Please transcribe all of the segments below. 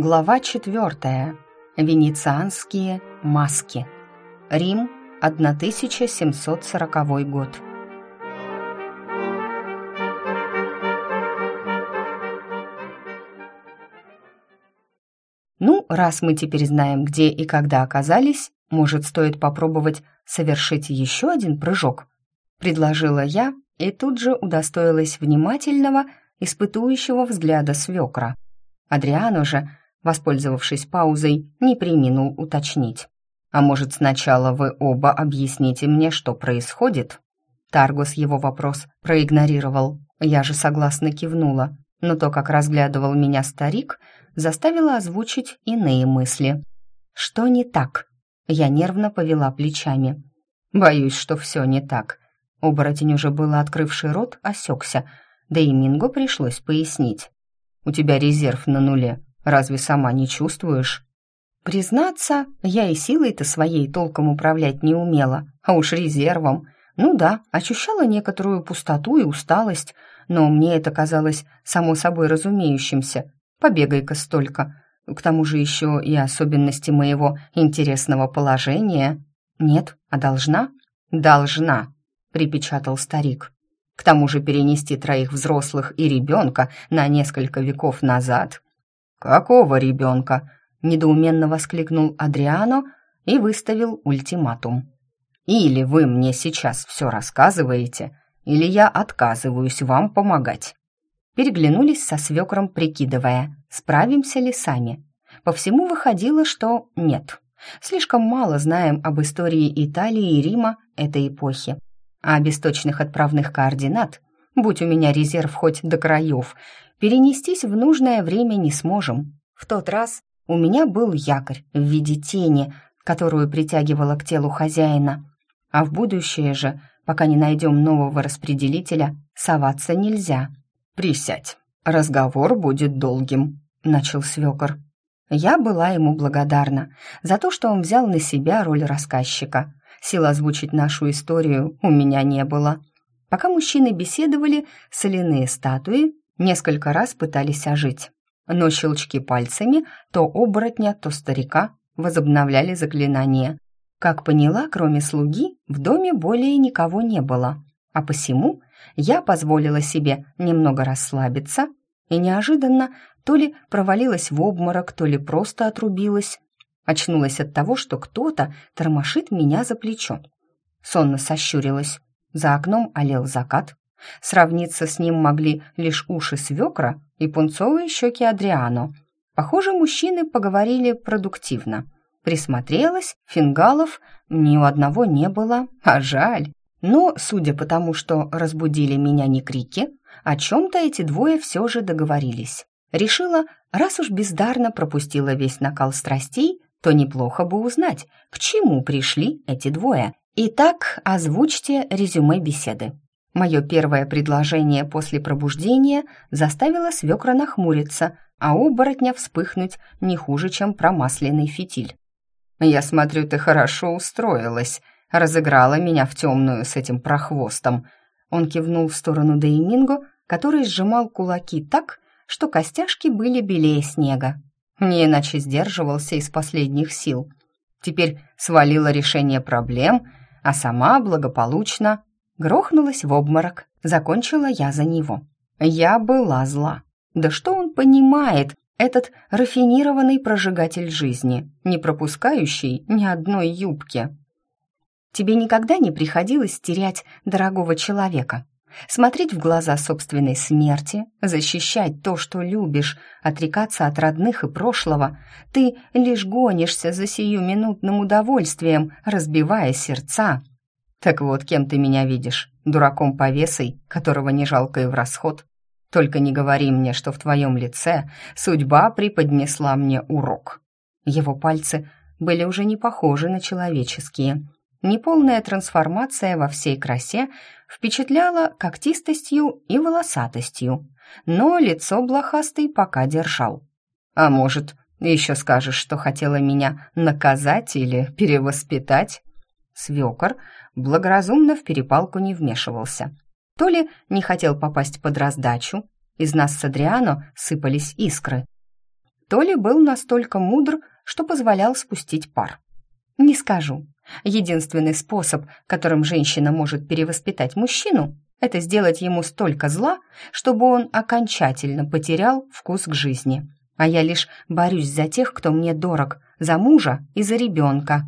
Глава четвертая. Венецианские маски. Рим, 1740 год. Ну, раз мы теперь знаем, где и когда оказались, может, стоит попробовать совершить еще один прыжок? Предложила я и тут же удостоилась внимательного, испытующего взгляда свекра. Адриан уже воспользовавшись паузой, не приминул уточнить. «А может, сначала вы оба объясните мне, что происходит?» Таргус его вопрос проигнорировал. Я же согласно кивнула, но то, как разглядывал меня старик, заставило озвучить иные мысли. «Что не так?» Я нервно повела плечами. «Боюсь, что все не так». Оборотень, уже было открывший рот, осекся, да и Минго пришлось пояснить. «У тебя резерв на нуле. Разве сама не чувствуешь? Признаться, я и силой-то своей толком управлять не умела, а уж резервом. Ну да, ощущала некоторую пустоту и усталость, но мне это казалось само собой разумеющимся. Побегай-ка столько. К тому же еще и особенности моего интересного положения. Нет, а должна? Должна, припечатал старик. К тому же перенести троих взрослых и ребенка на несколько веков назад «Какого ребенка?» — недоуменно воскликнул Адриано и выставил ультиматум. «Или вы мне сейчас все рассказываете, или я отказываюсь вам помогать». Переглянулись со свекром, прикидывая, справимся ли сами. По всему выходило, что нет. Слишком мало знаем об истории Италии и Рима этой эпохи. А без точных отправных координат, будь у меня резерв хоть до краев, перенестись в нужное время не сможем. В тот раз у меня был якорь в виде тени, которую притягивала к телу хозяина. А в будущее же, пока не найдем нового распределителя, соваться нельзя. «Присядь, разговор будет долгим», — начал свекор. Я была ему благодарна за то, что он взял на себя роль рассказчика. Сил озвучить нашу историю у меня не было. Пока мужчины беседовали, соляные статуи Несколько раз пытались ожить, но щелчки пальцами то оборотня, то старика возобновляли заклинание. Как поняла, кроме слуги, в доме более никого не было, а посему я позволила себе немного расслабиться и неожиданно то ли провалилась в обморок, то ли просто отрубилась. Очнулась от того, что кто-то тормошит меня за плечо. Сонно сощурилась. За окном олел закат, Сравниться с ним могли лишь уши свекра и пунцовые щеки Адриано. Похоже, мужчины поговорили продуктивно. Присмотрелась, фингалов ни у одного не было, а жаль. Но, судя по тому, что разбудили меня не крики, о чем-то эти двое все же договорились. Решила, раз уж бездарно пропустила весь накал страстей, то неплохо бы узнать, к чему пришли эти двое. Итак, озвучьте резюме беседы. Мое первое предложение после пробуждения заставило свекра нахмуриться, а оборотня вспыхнуть не хуже, чем промасленный фитиль. «Я смотрю, ты хорошо устроилась», разыграла меня в темную с этим прохвостом. Он кивнул в сторону Дейминго, который сжимал кулаки так, что костяшки были белее снега. Не иначе сдерживался из последних сил. Теперь свалила решение проблем, а сама благополучно Грохнулась в обморок. Закончила я за него. Я была зла. Да что он понимает, этот рафинированный прожигатель жизни, не пропускающий ни одной юбки? Тебе никогда не приходилось терять дорогого человека? Смотреть в глаза собственной смерти, защищать то, что любишь, отрекаться от родных и прошлого. Ты лишь гонишься за сиюминутным удовольствием, разбивая сердца, так вот, кем ты меня видишь? Дураком повесой, которого не жалко и в расход? Только не говори мне, что в твоем лице судьба преподнесла мне урок». Его пальцы были уже не похожи на человеческие. Неполная трансформация во всей красе впечатляла когтистостью и волосатостью, но лицо блохастый пока держал. «А может, еще скажешь, что хотела меня наказать или перевоспитать?» Свекор благоразумно в перепалку не вмешивался. То ли не хотел попасть под раздачу, из нас с Адриано сыпались искры. то ли был настолько мудр, что позволял спустить пар. Не скажу. Единственный способ, которым женщина может перевоспитать мужчину, это сделать ему столько зла, чтобы он окончательно потерял вкус к жизни. А я лишь борюсь за тех, кто мне дорог, за мужа и за ребенка.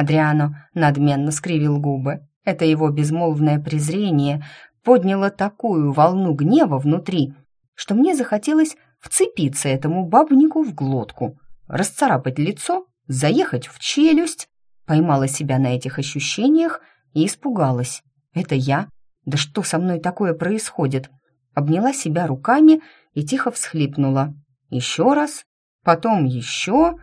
Адриано надменно скривил губы. Это его безмолвное презрение подняло такую волну гнева внутри, что мне захотелось вцепиться этому бабнику в глотку, расцарапать лицо, заехать в челюсть. Поймала себя на этих ощущениях и испугалась. Это я? Да что со мной такое происходит? Обняла себя руками и тихо всхлипнула. Еще раз, потом еще.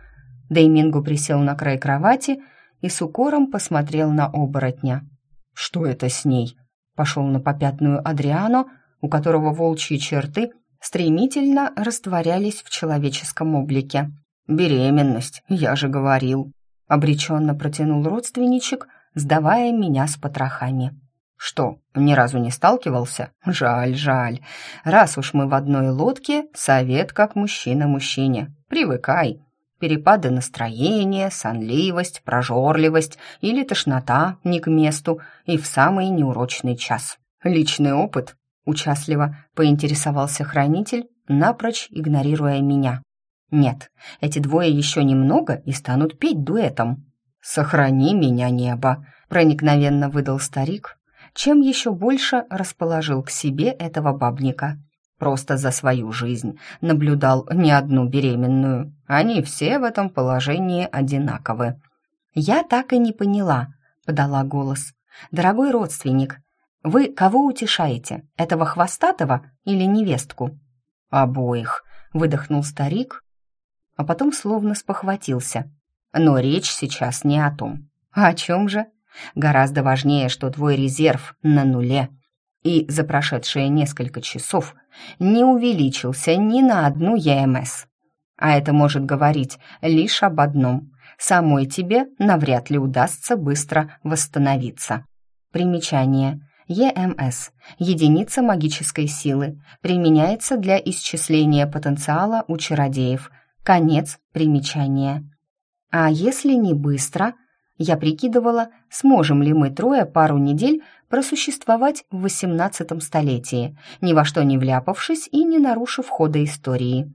Деймингу присел на край кровати и с укором посмотрел на оборотня. «Что это с ней?» Пошел на попятную Адриано, у которого волчьи черты стремительно растворялись в человеческом облике. «Беременность, я же говорил», — обреченно протянул родственничек, сдавая меня с потрохами. «Что, ни разу не сталкивался? Жаль, жаль. Раз уж мы в одной лодке, совет как мужчина мужчине. Привыкай. Перепады настроения, сонливость, прожорливость или тошнота не к месту и в самый неурочный час. Личный опыт Участливо поинтересовался хранитель, напрочь игнорируя меня. «Нет, эти двое еще немного и станут петь дуэтом». «Сохрани меня, небо!» — проникновенно выдал старик, чем еще больше расположил к себе этого бабника. Просто за свою жизнь наблюдал не одну беременную. Они все в этом положении одинаковы. «Я так и не поняла», — подала голос. «Дорогой родственник, вы кого утешаете, этого хвостатого или невестку?» «Обоих», — выдохнул старик, а потом словно спохватился. «Но речь сейчас не о том. О чем же? Гораздо важнее, что твой резерв на нуле, и за прошедшие несколько часов не увеличился ни на одну ЕМС. А это может говорить лишь об одном. Самой тебе навряд ли удастся быстро восстановиться. Примечание. ЕМС – единица магической силы, применяется для исчисления потенциала у чародеев. Конец примечания. А если не быстро, я прикидывала, сможем ли мы трое пару недель просуществовать в XVIII столетии, ни во что не вляпавшись и не нарушив хода истории.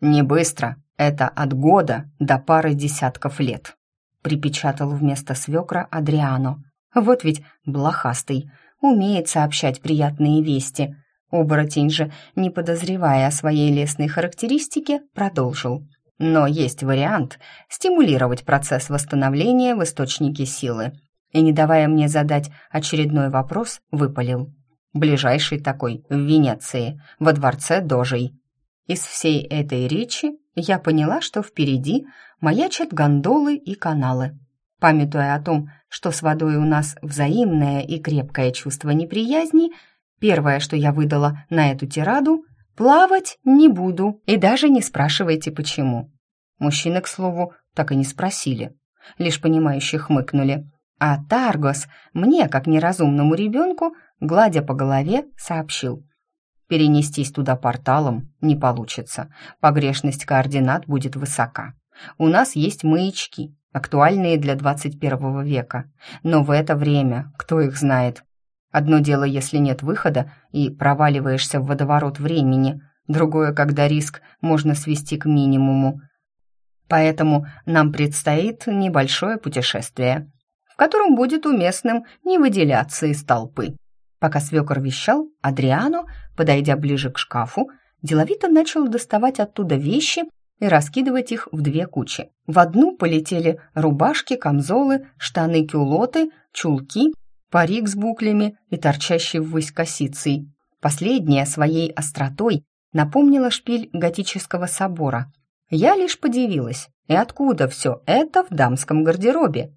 «Не быстро, это от года до пары десятков лет», припечатал вместо свекра Адриано. Вот ведь блохастый – умеет сообщать приятные вести. Оборотень же, не подозревая о своей лесной характеристике, продолжил. Но есть вариант стимулировать процесс восстановления в источнике силы. И, не давая мне задать очередной вопрос, выпалил. Ближайший такой в Венеции, во дворце Дожей. Из всей этой речи я поняла, что впереди маячат гондолы и каналы. Памятуя о том, что с водой у нас взаимное и крепкое чувство неприязни, первое, что я выдала на эту тираду, плавать не буду, и даже не спрашивайте почему. Мужчины, к слову, так и не спросили, лишь понимающе хмыкнули. А Таргос мне, как неразумному ребенку, гладя по голове, сообщил. Перенестись туда порталом не получится, погрешность координат будет высока. У нас есть маячки, актуальные для 21 века. Но в это время, кто их знает? Одно дело, если нет выхода и проваливаешься в водоворот времени, другое, когда риск можно свести к минимуму. Поэтому нам предстоит небольшое путешествие, в котором будет уместным не выделяться из толпы. Пока свекор вещал, Адриано, подойдя ближе к шкафу, деловито начал доставать оттуда вещи и раскидывать их в две кучи. В одну полетели рубашки, камзолы, штаны-кюлоты, чулки, парик с буклями и торчащий ввысь косицей. Последняя своей остротой напомнила шпиль готического собора. Я лишь подивилась, и откуда все это в дамском гардеробе?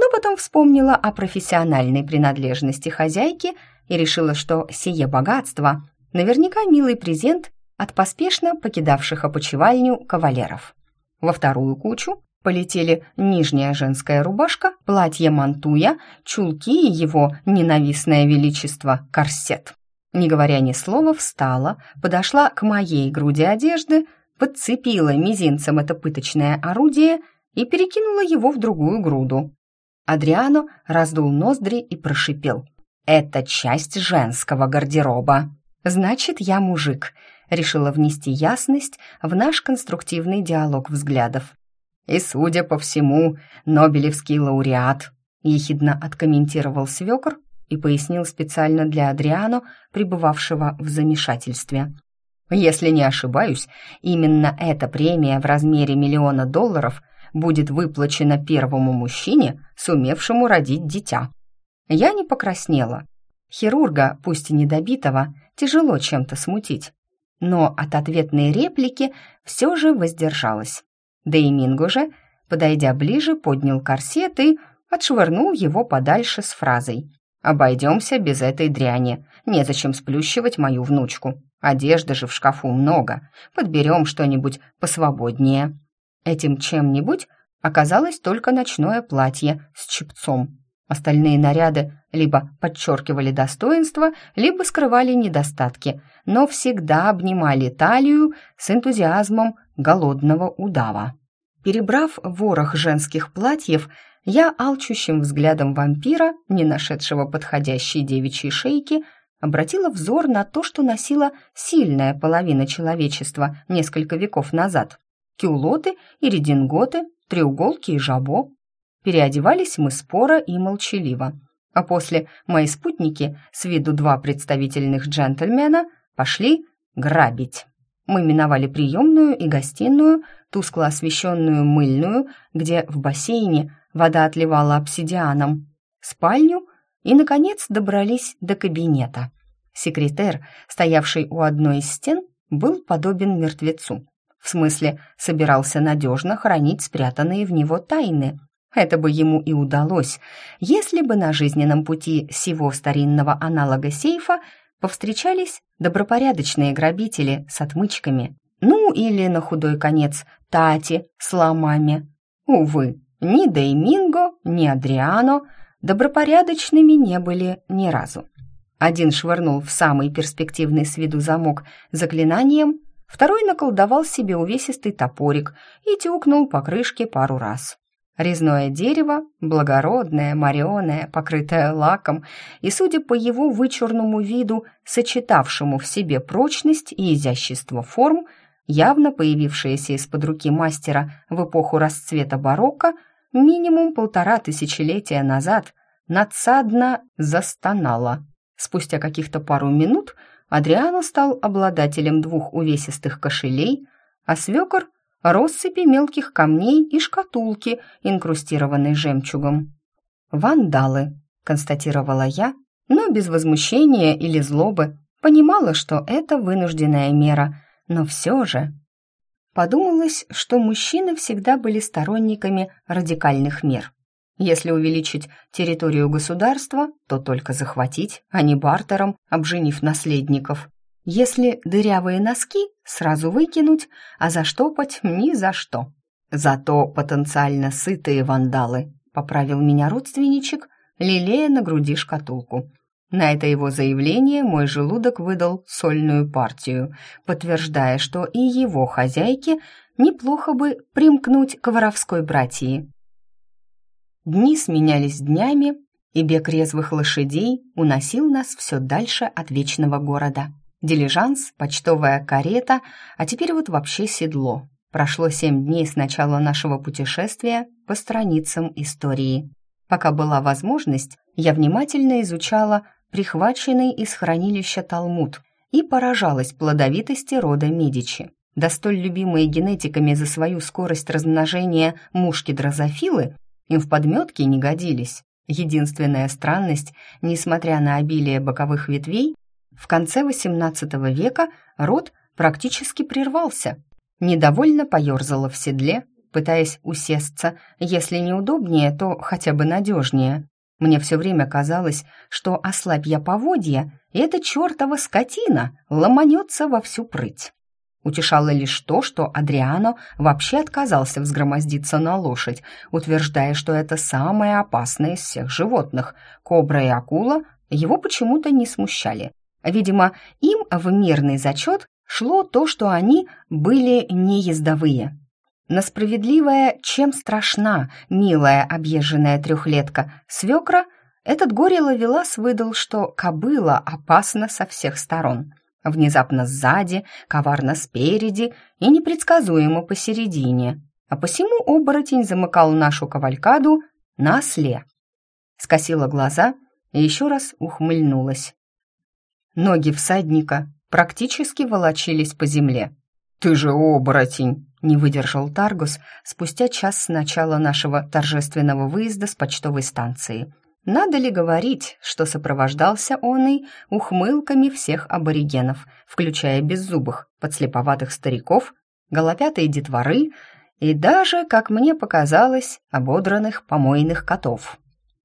Но потом вспомнила о профессиональной принадлежности хозяйки и решила, что сие богатство наверняка милый презент от поспешно покидавших опочивальню кавалеров. Во вторую кучу полетели нижняя женская рубашка, платье-мантуя, чулки и его ненавистное величество корсет. Не говоря ни слова, встала, подошла к моей груди одежды, подцепила мизинцем это пыточное орудие и перекинула его в другую груду. Адриано раздул ноздри и прошипел. «Это часть женского гардероба». «Значит, я мужик», — решила внести ясность в наш конструктивный диалог взглядов. «И, судя по всему, Нобелевский лауреат», — ехидно откомментировал свекр и пояснил специально для Адриано, пребывавшего в замешательстве. «Если не ошибаюсь, именно эта премия в размере миллиона долларов будет выплачена первому мужчине, сумевшему родить дитя». Я не покраснела. Хирурга, пусть и недобитого, тяжело чем-то смутить. Но от ответной реплики все же воздержалась. Да и Минго же, подойдя ближе, поднял корсет и отшвырнул его подальше с фразой «Обойдемся без этой дряни, незачем сплющивать мою внучку. Одежды же в шкафу много, подберем что-нибудь посвободнее». Этим чем-нибудь оказалось только ночное платье с чепцом. Остальные наряды либо подчеркивали достоинства, либо скрывали недостатки, но всегда обнимали талию с энтузиазмом голодного удава. Перебрав ворох женских платьев, я алчущим взглядом вампира, не нашедшего подходящей девичьей шейки, обратила взор на то, что носила сильная половина человечества несколько веков назад. Кюлоты и рединготы, треуголки и жабо. Переодевались мы споро и молчаливо. А после мои спутники, с виду два представительных джентльмена, пошли грабить. Мы миновали приемную и гостиную, тускло освещенную мыльную, где в бассейне вода отливала обсидианом, спальню и, наконец, добрались до кабинета. Секретер, стоявший у одной из стен, был подобен мертвецу. В смысле, собирался надежно хранить спрятанные в него тайны. Это бы ему и удалось, если бы на жизненном пути сего старинного аналога сейфа повстречались добропорядочные грабители с отмычками. Ну, или, на худой конец, Тати с ломами. Увы, ни Дейминго, ни Адриано добропорядочными не были ни разу. Один швырнул в самый перспективный с виду замок заклинанием, второй наколдовал себе увесистый топорик и тюкнул по крышке пару раз. Резное дерево, благородное, мореное, покрытое лаком, и, судя по его вычурному виду, сочетавшему в себе прочность и изящество форм, явно появившееся из-под руки мастера в эпоху расцвета барокко, минимум полтора тысячелетия назад надсадно застонало. Спустя каких-то пару минут Адриано стал обладателем двух увесистых кошелей, а свекор — россыпи мелких камней и шкатулки, инкрустированной жемчугом. «Вандалы», — констатировала я, но без возмущения или злобы, понимала, что это вынужденная мера, но все же... Подумалось, что мужчины всегда были сторонниками радикальных мер. Если увеличить территорию государства, то только захватить, а не бартером, обженив наследников. Если дырявые носки, сразу выкинуть, а заштопать ни за что. Зато потенциально сытые вандалы, поправил меня родственничек, лелея на груди шкатулку. На это его заявление мой желудок выдал сольную партию, подтверждая, что и его хозяйке неплохо бы примкнуть к воровской братьи. Дни сменялись днями, и бег резвых лошадей уносил нас все дальше от вечного города. Дилижанс, почтовая карета, а теперь вот вообще седло. Прошло семь дней с начала нашего путешествия по страницам истории. Пока была возможность, я внимательно изучала прихваченный из хранилища Талмуд и поражалась плодовитости рода Медичи. Да столь любимые генетиками за свою скорость размножения мушки-дрозофилы им в подметке не годились. Единственная странность, несмотря на обилие боковых ветвей, в конце XVIII века род практически прервался. Недовольно поерзала в седле, пытаясь усесться, если неудобнее, то хотя бы надежнее. Мне все время казалось, что ослабь я поводья, и эта чертова скотина ломанется во всю прыть. Утешало лишь то, что Адриано вообще отказался взгромоздиться на лошадь, утверждая, что это самое опасное из всех животных. Кобра и акула его почему-то не смущали. Видимо, им в мирный зачет шло то, что они были неездовые. На справедливое, чем страшна милая объезженная трехлетка свекра, этот горе ловелас выдал, что кобыла опасна со всех сторон. Внезапно сзади, коварно спереди и непредсказуемо посередине. А посему оборотень замыкал нашу кавалькаду на осле. Скосила глаза и еще раз ухмыльнулась. Ноги всадника практически волочились по земле. «Ты же оборотень!» — не выдержал Таргус спустя час с начала нашего торжественного выезда с почтовой станции. Надо ли говорить, что сопровождался он и ухмылками всех аборигенов, включая беззубых, подслеповатых стариков, голопятые детворы и даже, как мне показалось, ободранных помойных котов.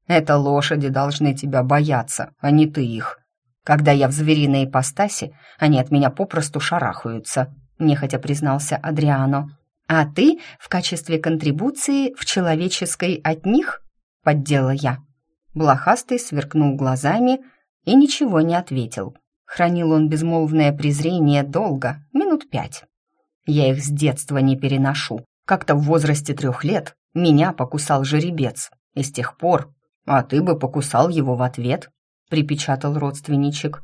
«Это лошади должны тебя бояться, а не ты их», когда я в звериной ипостаси, они от меня попросту шарахаются», — нехотя признался Адриано. «А ты в качестве контрибуции в человеческой от них?» — поддела я. Блохастый сверкнул глазами и ничего не ответил. Хранил он безмолвное презрение долго, минут пять. Я их с детства не переношу. Как-то в возрасте трех лет меня покусал жеребец. И с тех пор... А ты бы покусал его в ответ, — припечатал родственничек.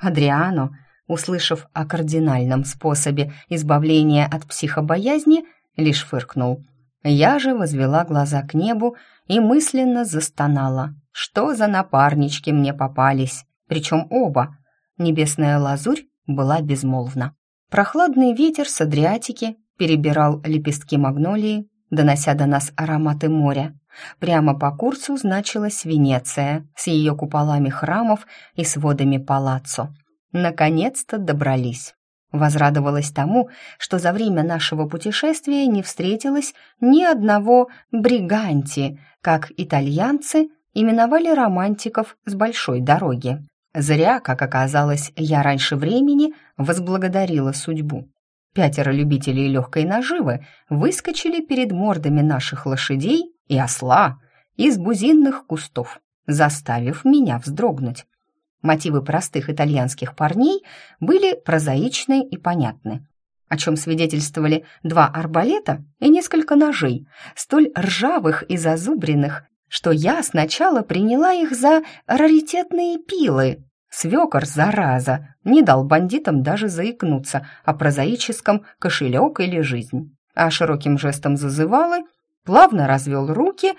Адриано, услышав о кардинальном способе избавления от психобоязни, лишь фыркнул. Я же возвела глаза к небу и мысленно застонала. Что за напарнички мне попались? Причем оба. Небесная лазурь была безмолвна. Прохладный ветер с Адриатики перебирал лепестки магнолии, донося до нас ароматы моря. Прямо по курсу значилась Венеция с ее куполами храмов и сводами палаццо. Наконец-то добрались. Возрадовалась тому, что за время нашего путешествия не встретилось ни одного бриганти, как итальянцы именовали романтиков с большой дороги. Зря, как оказалось, я раньше времени возблагодарила судьбу. Пятеро любителей легкой наживы выскочили перед мордами наших лошадей и осла из бузинных кустов, заставив меня вздрогнуть. Мотивы простых итальянских парней были прозаичны и понятны, о чем свидетельствовали два арбалета и несколько ножей, столь ржавых и зазубренных, что я сначала приняла их за раритетные пилы. Свекор, зараза, не дал бандитам даже заикнуться о прозаическом кошелек или жизнь, а широким жестом зазывалы плавно развел руки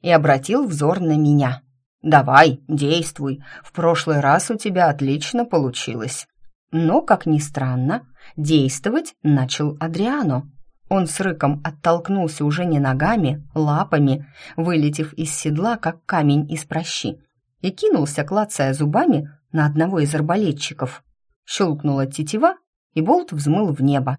и обратил взор на меня. «Давай, действуй, в прошлый раз у тебя отлично получилось». Но, как ни странно, действовать начал Адриано. Он с рыком оттолкнулся уже не ногами, лапами, вылетев из седла, как камень из прощи, и кинулся, клацая зубами, на одного из арбалетчиков. Щелкнула тетива, и болт взмыл в небо.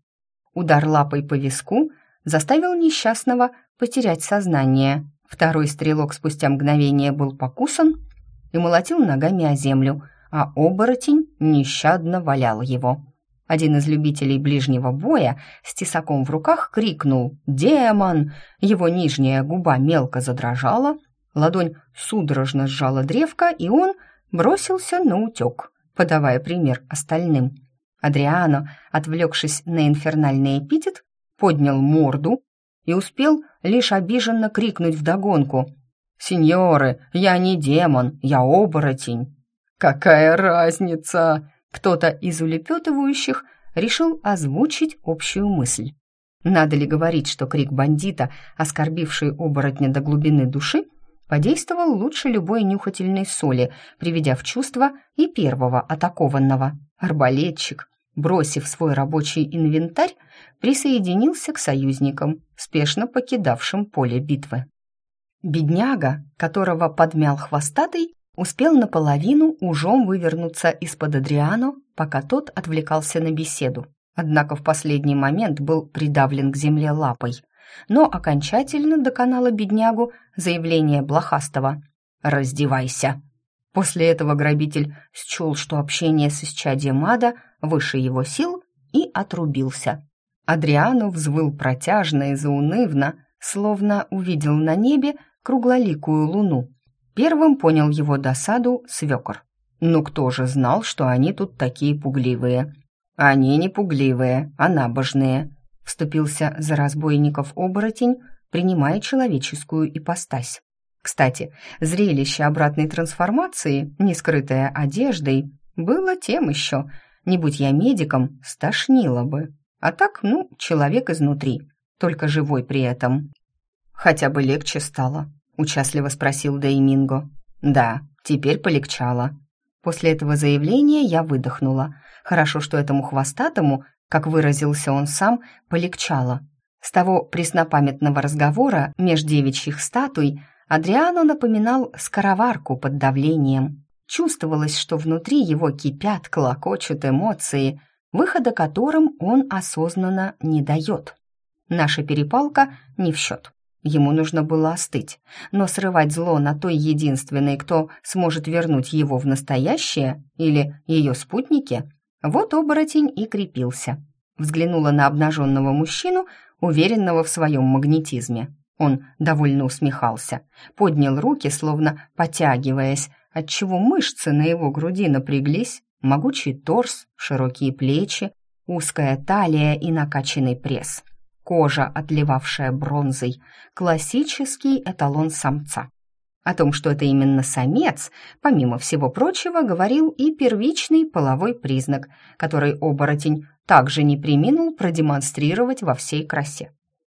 Удар лапой по виску заставил несчастного потерять сознание. Второй стрелок спустя мгновение был покусан и молотил ногами о землю, а оборотень нещадно валял его. Один из любителей ближнего боя с тесаком в руках крикнул «Демон!». Его нижняя губа мелко задрожала, ладонь судорожно сжала древко, и он бросился на утек, подавая пример остальным. Адриано, отвлекшись на инфернальный эпитет, поднял морду и успел лишь обиженно крикнуть вдогонку. «Сеньоры, я не демон, я оборотень!» «Какая разница?» Кто-то из улепетывающих решил озвучить общую мысль. Надо ли говорить, что крик бандита, оскорбивший оборотня до глубины души, подействовал лучше любой нюхательной соли, приведя в чувство и первого атакованного. Арбалетчик, бросив свой рабочий инвентарь, присоединился к союзникам, спешно покидавшим поле битвы. Бедняга, которого подмял хвостатый, успел наполовину ужом вывернуться из-под Адриано, пока тот отвлекался на беседу. Однако в последний момент был придавлен к земле лапой. Но окончательно доконало беднягу заявление Блохастова «Раздевайся!». После этого грабитель счел, что общение с исчадием ада выше его сил, и отрубился. Адриану взвыл протяжно и заунывно, словно увидел на небе круглоликую луну. Первым понял его досаду свекор. Ну кто же знал, что они тут такие пугливые? Они не пугливые, а набожные», — вступился за разбойников оборотень, принимая человеческую ипостась. Кстати, зрелище обратной трансформации, не скрытое одеждой, было тем еще. Не будь я медиком, стошнило бы. А так, ну, человек изнутри, только живой при этом. «Хотя бы легче стало», — участливо спросил Дейминго. «Да, теперь полегчало». После этого заявления я выдохнула. Хорошо, что этому хвостатому, как выразился он сам, полегчало. С того преснопамятного разговора меж девичьих статуй Адриано напоминал скороварку под давлением. Чувствовалось, что внутри его кипят, клокочут эмоции, выхода которым он осознанно не дает. Наша перепалка не в счет. Ему нужно было остыть, но срывать зло на той единственной, кто сможет вернуть его в настоящее, или ее спутники, вот оборотень и крепился. Взглянула на обнаженного мужчину, уверенного в своем магнетизме. Он довольно усмехался, поднял руки, словно потягиваясь, отчего мышцы на его груди напряглись, могучий торс, широкие плечи, узкая талия и накачанный пресс кожа, отливавшая бронзой, классический эталон самца. О том, что это именно самец, помимо всего прочего, говорил и первичный половой признак, который оборотень также не приминул продемонстрировать во всей красе.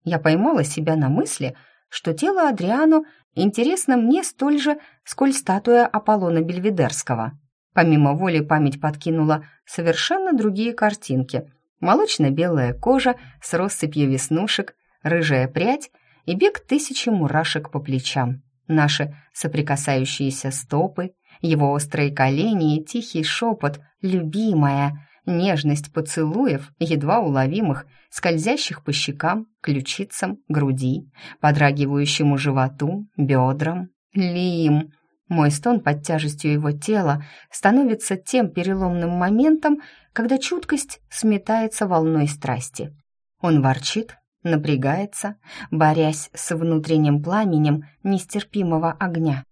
Я поймала себя на мысли, что тело Адриано интересно мне столь же, сколь статуя Аполлона Бельведерского. Помимо воли память подкинула совершенно другие картинки, молочно-белая кожа с россыпью веснушек, рыжая прядь и бег тысячи мурашек по плечам. Наши соприкасающиеся стопы, его острые колени и тихий шепот «любимая», нежность поцелуев, едва уловимых, скользящих по щекам, ключицам, груди, подрагивающему животу, бедрам. «Лим!» Мой стон под тяжестью его тела становится тем переломным моментом, когда чуткость сметается волной страсти. Он ворчит, напрягается, борясь с внутренним пламенем нестерпимого огня.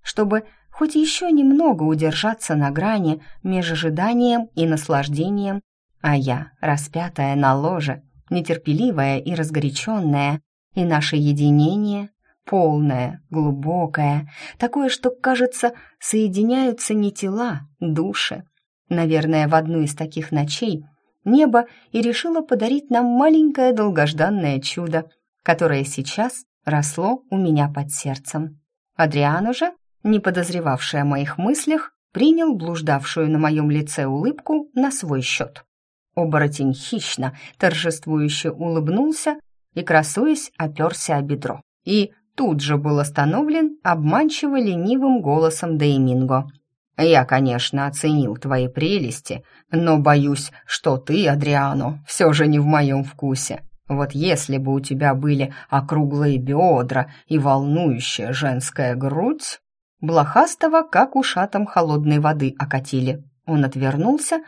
Чтобы хоть еще немного удержаться на грани между ожиданием и наслаждением, а я, распятая на ложе, нетерпеливая и разгоряченная, и наше единение полное, глубокое, такое, что, кажется, соединяются не тела, души. Наверное, в одну из таких ночей небо и решило подарить нам маленькое долгожданное чудо, которое сейчас росло у меня под сердцем. Адриан уже, не подозревавший о моих мыслях, принял блуждавшую на моем лице улыбку на свой счет. Оборотень хищно, торжествующе улыбнулся и, красуясь, оперся о бедро. И тут же был остановлен обманчиво ленивым голосом Дейминго. «Я, конечно, оценил твои прелести, но боюсь, что ты, Адриано, все же не в моем вкусе. Вот если бы у тебя были округлые бедра и волнующая женская грудь...» Блохастого, как ушатом холодной воды, окатили. Он отвернулся,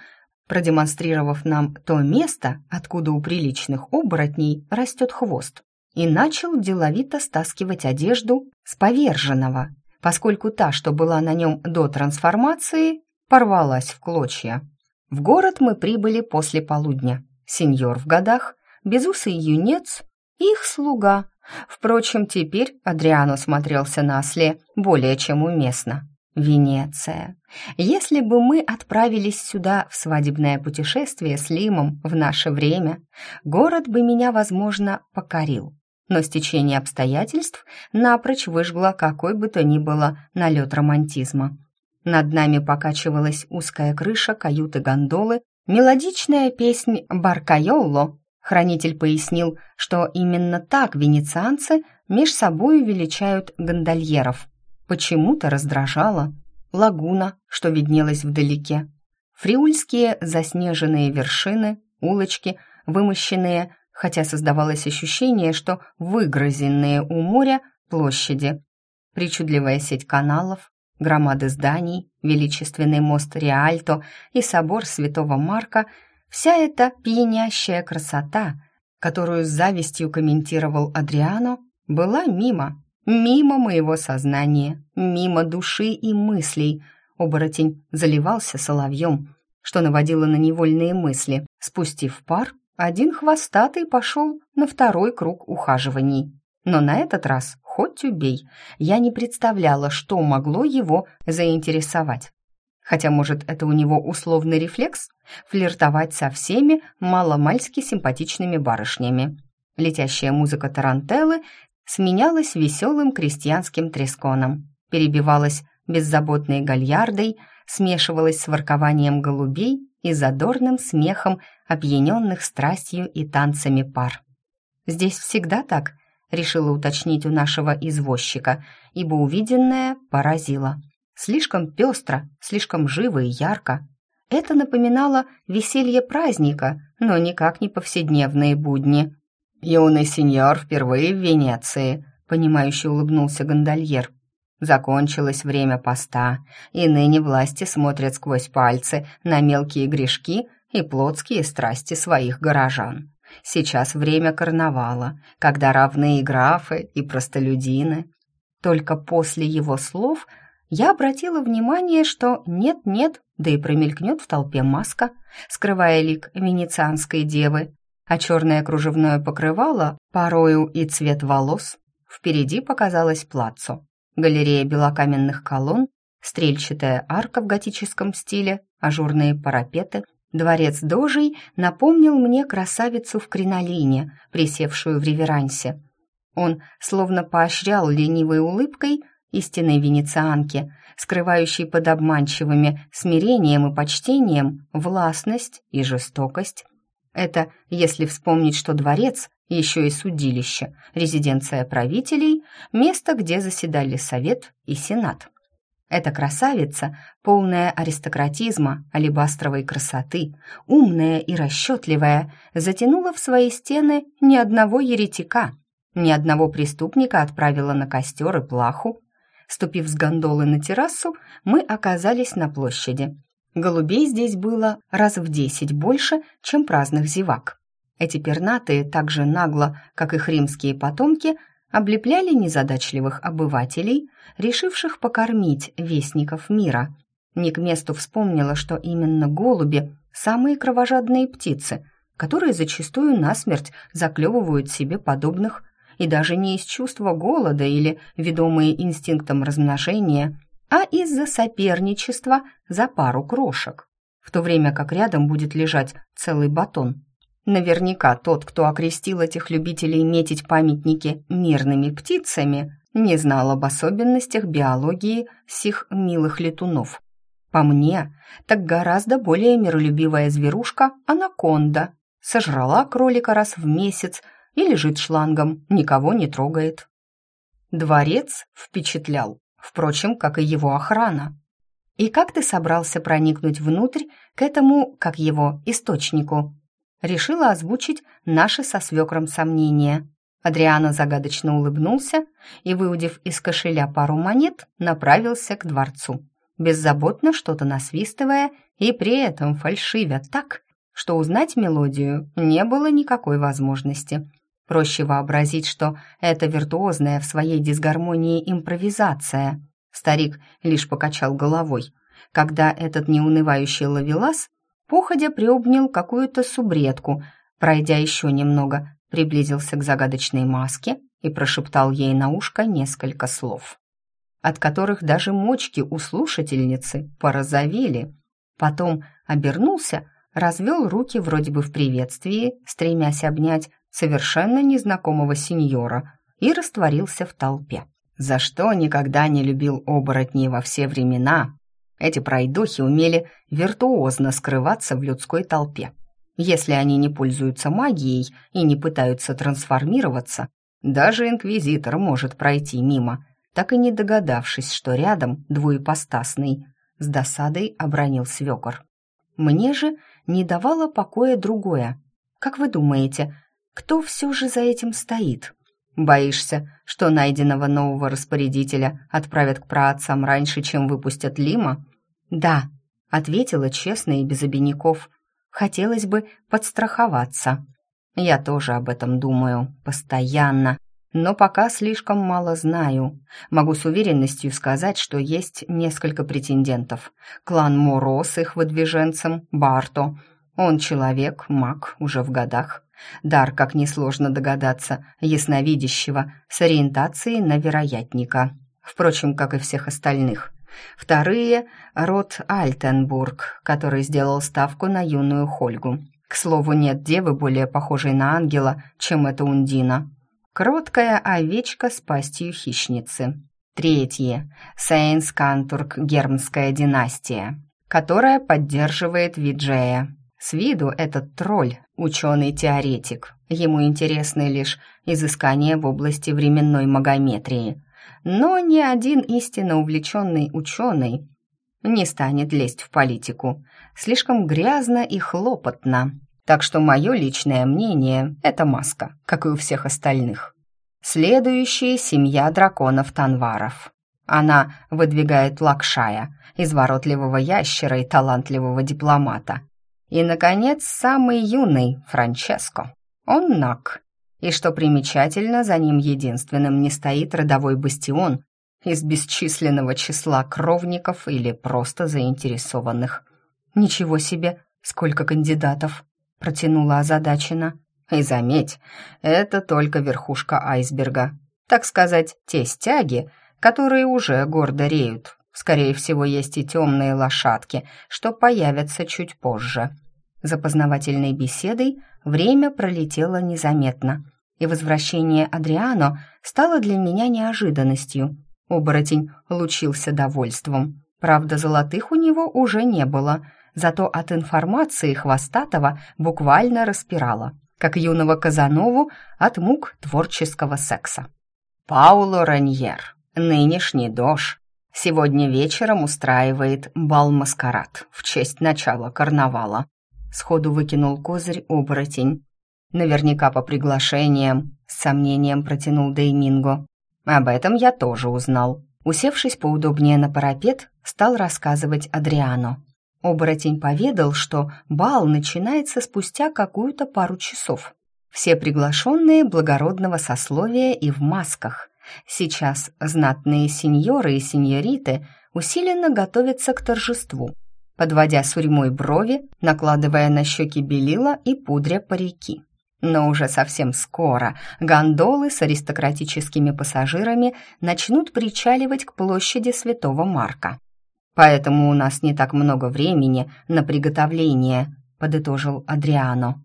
продемонстрировав нам то место, откуда у приличных оборотней растет хвост и начал деловито стаскивать одежду с поверженного, поскольку та, что была на нем до трансформации, порвалась в клочья. В город мы прибыли после полудня. Сеньор в годах, безусый юнец, их слуга. Впрочем, теперь Адриано смотрелся на осле более чем уместно. Венеция. Если бы мы отправились сюда в свадебное путешествие с Лимом в наше время, город бы меня, возможно, покорил но стечение обстоятельств напрочь выжгло какой бы то ни было налет романтизма. Над нами покачивалась узкая крыша каюты-гондолы, мелодичная песнь «Баркайолло». Хранитель пояснил, что именно так венецианцы меж собою величают гондольеров. Почему-то раздражало. Лагуна, что виднелась вдалеке. Фриульские заснеженные вершины, улочки, вымощенные хотя создавалось ощущение, что выгрызенные у моря площади. Причудливая сеть каналов, громады зданий, величественный мост Риальто и собор Святого Марка – вся эта пьянящая красота, которую с завистью комментировал Адриано, была мимо, мимо моего сознания, мимо души и мыслей. Оборотень заливался соловьем, что наводило на невольные мысли. Спустив пар, один хвостатый пошел на второй круг ухаживаний. Но на этот раз, хоть убей, я не представляла, что могло его заинтересовать. Хотя, может, это у него условный рефлекс – флиртовать со всеми маломальски симпатичными барышнями. Летящая музыка тарантеллы сменялась веселым крестьянским тресконом, перебивалась беззаботной гальярдой, смешивалась с воркованием голубей и задорным смехом опьяненных страстью и танцами пар. «Здесь всегда так», — решила уточнить у нашего извозчика, ибо увиденное поразило. Слишком пестро, слишком живо и ярко. Это напоминало веселье праздника, но никак не повседневные будни. «Юный сеньор впервые в Венеции», — понимающе улыбнулся гондольер. Закончилось время поста, и ныне власти смотрят сквозь пальцы на мелкие грешки и плотские страсти своих горожан. Сейчас время карнавала, когда равны и графы, и простолюдины. Только после его слов я обратила внимание, что нет-нет, да и промелькнет в толпе маска, скрывая лик венецианской девы, а черное кружевное покрывало, порою и цвет волос. Впереди показалось плацо. Галерея белокаменных колонн, стрельчатая арка в готическом стиле, ажурные парапеты. Дворец Дожей напомнил мне красавицу в кринолине, присевшую в реверансе. Он словно поощрял ленивой улыбкой истинной венецианки, скрывающей под обманчивыми смирением и почтением властность и жестокость. Это если вспомнить, что дворец еще и судилище, резиденция правителей, место, где заседали Совет и Сенат. Эта красавица, полная аристократизма, алебастровой красоты, умная и расчетливая, затянула в свои стены ни одного еретика, ни одного преступника отправила на костер и плаху, Ступив с гондолы на террасу, мы оказались на площади. Голубей здесь было раз в десять больше, чем праздных зевак. Эти пернатые так же нагло, как их римские потомки, облепляли незадачливых обывателей, решивших покормить вестников мира. Не к месту вспомнила, что именно голуби – самые кровожадные птицы, которые зачастую насмерть заклевывают себе подобных и даже не из чувства голода или ведомые инстинктом размножения, а из-за соперничества за пару крошек, в то время как рядом будет лежать целый батон. Наверняка тот, кто окрестил этих любителей метить памятники мирными птицами, не знал об особенностях биологии сих милых летунов. По мне, так гораздо более миролюбивая зверушка – анаконда. Сожрала кролика раз в месяц – и лежит шлангом, никого не трогает. Дворец впечатлял, впрочем, как и его охрана. «И как ты собрался проникнуть внутрь к этому, как его, источнику?» Решила озвучить наши со свекром сомнения. Адриана загадочно улыбнулся и, выудив из кошеля пару монет, направился к дворцу, беззаботно что-то насвистывая и при этом фальшивя так, что узнать мелодию не было никакой возможности. Проще вообразить, что это виртуозная в своей дисгармонии импровизация. Старик лишь покачал головой, когда этот неунывающий ловелас походя приобнял какую-то субредку, пройдя еще немного, приблизился к загадочной маске и прошептал ей на ушко несколько слов, от которых даже мочки у слушательницы порозовели. Потом обернулся, развел руки вроде бы в приветствии, стремясь обнять совершенно незнакомого сеньора и растворился в толпе. За что никогда не любил оборотней во все времена, эти пройдохи умели виртуозно скрываться в людской толпе. Если они не пользуются магией и не пытаются трансформироваться, даже инквизитор может пройти мимо, так и не догадавшись, что рядом двуепостасный. С досадой обронил свекор. Мне же не давало покоя другое. Как вы думаете, кто все же за этим стоит? Боишься, что найденного нового распорядителя отправят к праотцам раньше, чем выпустят Лима? Да, ответила честно и без обиняков. Хотелось бы подстраховаться. Я тоже об этом думаю, постоянно. но пока слишком мало знаю. Могу с уверенностью сказать, что есть несколько претендентов. Клан Моро с их выдвиженцем Барто. Он человек, маг, уже в годах. Дар, как несложно догадаться, ясновидящего, с ориентацией на вероятника. Впрочем, как и всех остальных. Вторые — род Альтенбург, который сделал ставку на юную Хольгу. К слову, нет девы более похожей на ангела, чем эта Ундина. Кроткая овечка с пастью хищницы. Третье — Сейнс Кантург Гермская династия, которая поддерживает Виджея. С виду этот тролль, ученый-теоретик. Ему интересны лишь изыскания в области временной магометрии. Но ни один истинно увлеченный ученый не станет лезть в политику. Слишком грязно и хлопотно. Так что мое личное мнение — это маска, как и у всех остальных. Следующая семья драконов-танваров. Она выдвигает Лакшая, изворотливого ящера и талантливого дипломата. И, наконец, самый юный — Франческо. Он наг. И, что примечательно, за ним единственным не стоит родовой бастион из бесчисленного числа кровников или просто заинтересованных. Ничего себе, сколько кандидатов! протянула озадаченно. И заметь, это только верхушка айсберга. Так сказать, те стяги, которые уже гордо реют. Скорее всего, есть и темные лошадки, что появятся чуть позже. За познавательной беседой время пролетело незаметно, и возвращение Адриано стало для меня неожиданностью. Оборотень лучился довольством. Правда, золотых у него уже не было — зато от информации Хвостатого буквально распирала, как юного Казанову от мук творческого секса. Пауло Раньер, нынешний дож, сегодня вечером устраивает бал-маскарад в честь начала карнавала. Сходу выкинул козырь оборотень. Наверняка по приглашениям, с сомнением протянул Дейминго. Об этом я тоже узнал. Усевшись поудобнее на парапет, стал рассказывать Адриано. Оборотень поведал, что бал начинается спустя какую-то пару часов. Все приглашенные благородного сословия и в масках. Сейчас знатные сеньоры и сеньориты усиленно готовятся к торжеству, подводя сурьмой брови, накладывая на щеки белила и пудря парики. Но уже совсем скоро гондолы с аристократическими пассажирами начнут причаливать к площади Святого Марка поэтому у нас не так много времени на приготовление», — подытожил Адриано.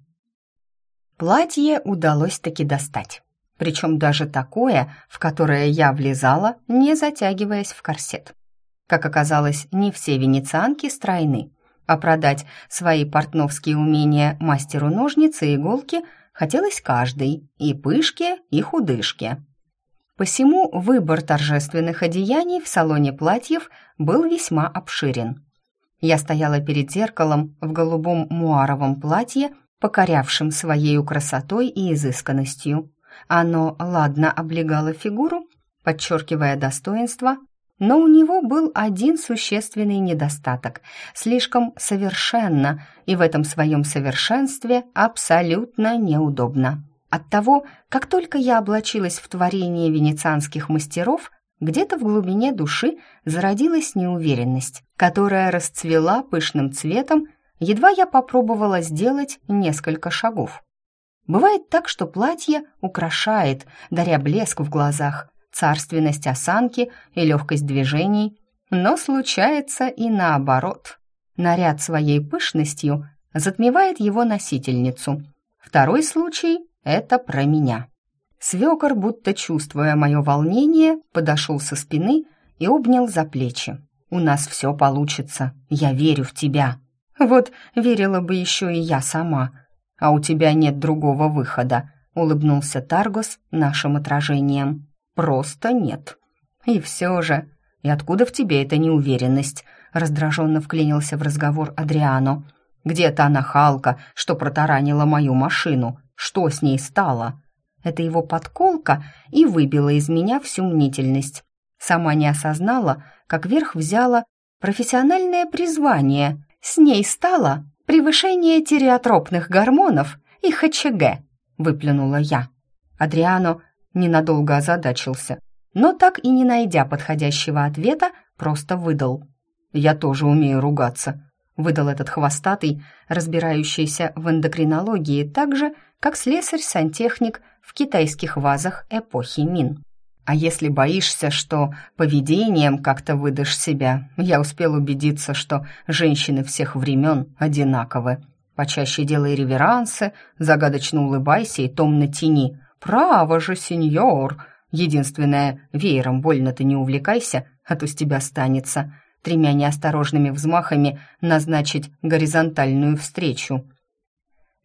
Платье удалось таки достать, причем даже такое, в которое я влезала, не затягиваясь в корсет. Как оказалось, не все венецианки стройны, а продать свои портновские умения мастеру ножницы и иголки хотелось каждой, и пышке, и худышке. Посему выбор торжественных одеяний в салоне платьев был весьма обширен. Я стояла перед зеркалом в голубом муаровом платье, покорявшем своей красотой и изысканностью. Оно ладно облегало фигуру, подчеркивая достоинство, но у него был один существенный недостаток – слишком совершенно, и в этом своем совершенстве абсолютно неудобно. Оттого, как только я облачилась в творение венецианских мастеров, где-то в глубине души зародилась неуверенность, которая расцвела пышным цветом, едва я попробовала сделать несколько шагов. Бывает так, что платье украшает, даря блеск в глазах, царственность осанки и легкость движений, но случается и наоборот. Наряд своей пышностью затмевает его носительницу. Второй случай это про меня. Свекор, будто чувствуя мое волнение, подошел со спины и обнял за плечи. «У нас все получится. Я верю в тебя». «Вот верила бы еще и я сама. А у тебя нет другого выхода», — улыбнулся Таргос нашим отражением. «Просто нет». «И все же...» «И откуда в тебе эта неуверенность?» — раздраженно вклинился в разговор Адриано. «Где та нахалка, что протаранила мою машину? Что с ней стало? Это его подколка и выбила из меня всю мнительность. Сама не осознала, как верх взяла профессиональное призвание. С ней стало превышение тиреотропных гормонов и ХЧГ, выплюнула я. Адриано ненадолго озадачился, но так и не найдя подходящего ответа, просто выдал. «Я тоже умею ругаться», — выдал этот хвостатый, разбирающийся в эндокринологии так же, как слесарь-сантехник в китайских вазах эпохи Мин. А если боишься, что поведением как-то выдашь себя, я успел убедиться, что женщины всех времен одинаковы. Почаще делай реверансы, загадочно улыбайся и томно тяни. «Право же, сеньор!» Единственное, веером больно ты не увлекайся, а то с тебя останется. Тремя неосторожными взмахами назначить горизонтальную встречу.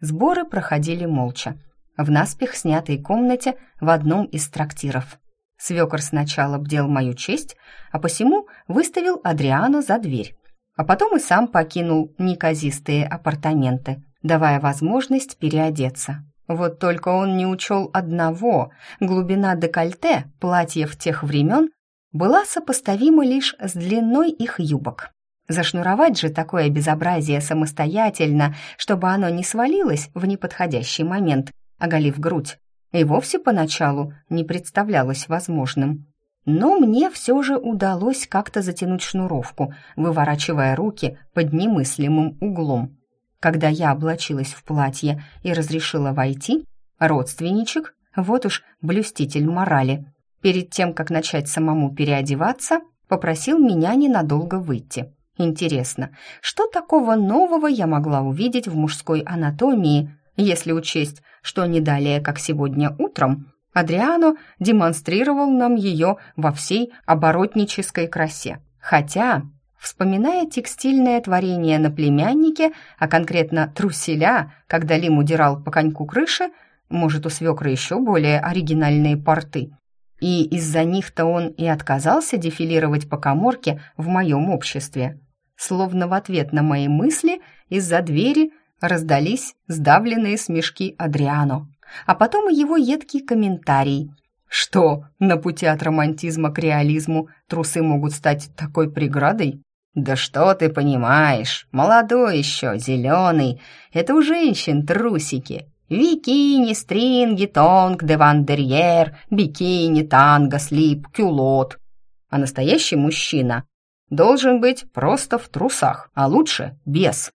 Сборы проходили молча. В наспех снятой комнате в одном из трактиров. Свекор сначала бдел мою честь, а посему выставил Адриану за дверь, а потом и сам покинул неказистые апартаменты, давая возможность переодеться. Вот только он не учел одного – глубина декольте платьев тех времен была сопоставима лишь с длиной их юбок. Зашнуровать же такое безобразие самостоятельно, чтобы оно не свалилось в неподходящий момент, оголив грудь, и вовсе поначалу не представлялось возможным. Но мне все же удалось как-то затянуть шнуровку, выворачивая руки под немыслимым углом. Когда я облачилась в платье и разрешила войти, родственничек, вот уж блюститель морали, перед тем, как начать самому переодеваться, попросил меня ненадолго выйти. Интересно, что такого нового я могла увидеть в мужской анатомии, если учесть, что не далее, как сегодня утром, Адриано демонстрировал нам ее во всей оборотнической красе. Хотя, вспоминая текстильное творение на племяннике, а конкретно труселя, когда Лим удирал по коньку крыши, может, у свекра еще более оригинальные порты. И из-за них-то он и отказался дефилировать по коморке в моем обществе. Словно в ответ на мои мысли из-за двери Раздались сдавленные смешки Адриано, а потом и его едкий комментарий. Что, на пути от романтизма к реализму трусы могут стать такой преградой? Да что ты понимаешь, молодой еще, зеленый, это у женщин трусики. Викини, стринги, тонг, девандерьер, бикини, танго, слип, кюлот. А настоящий мужчина должен быть просто в трусах, а лучше без.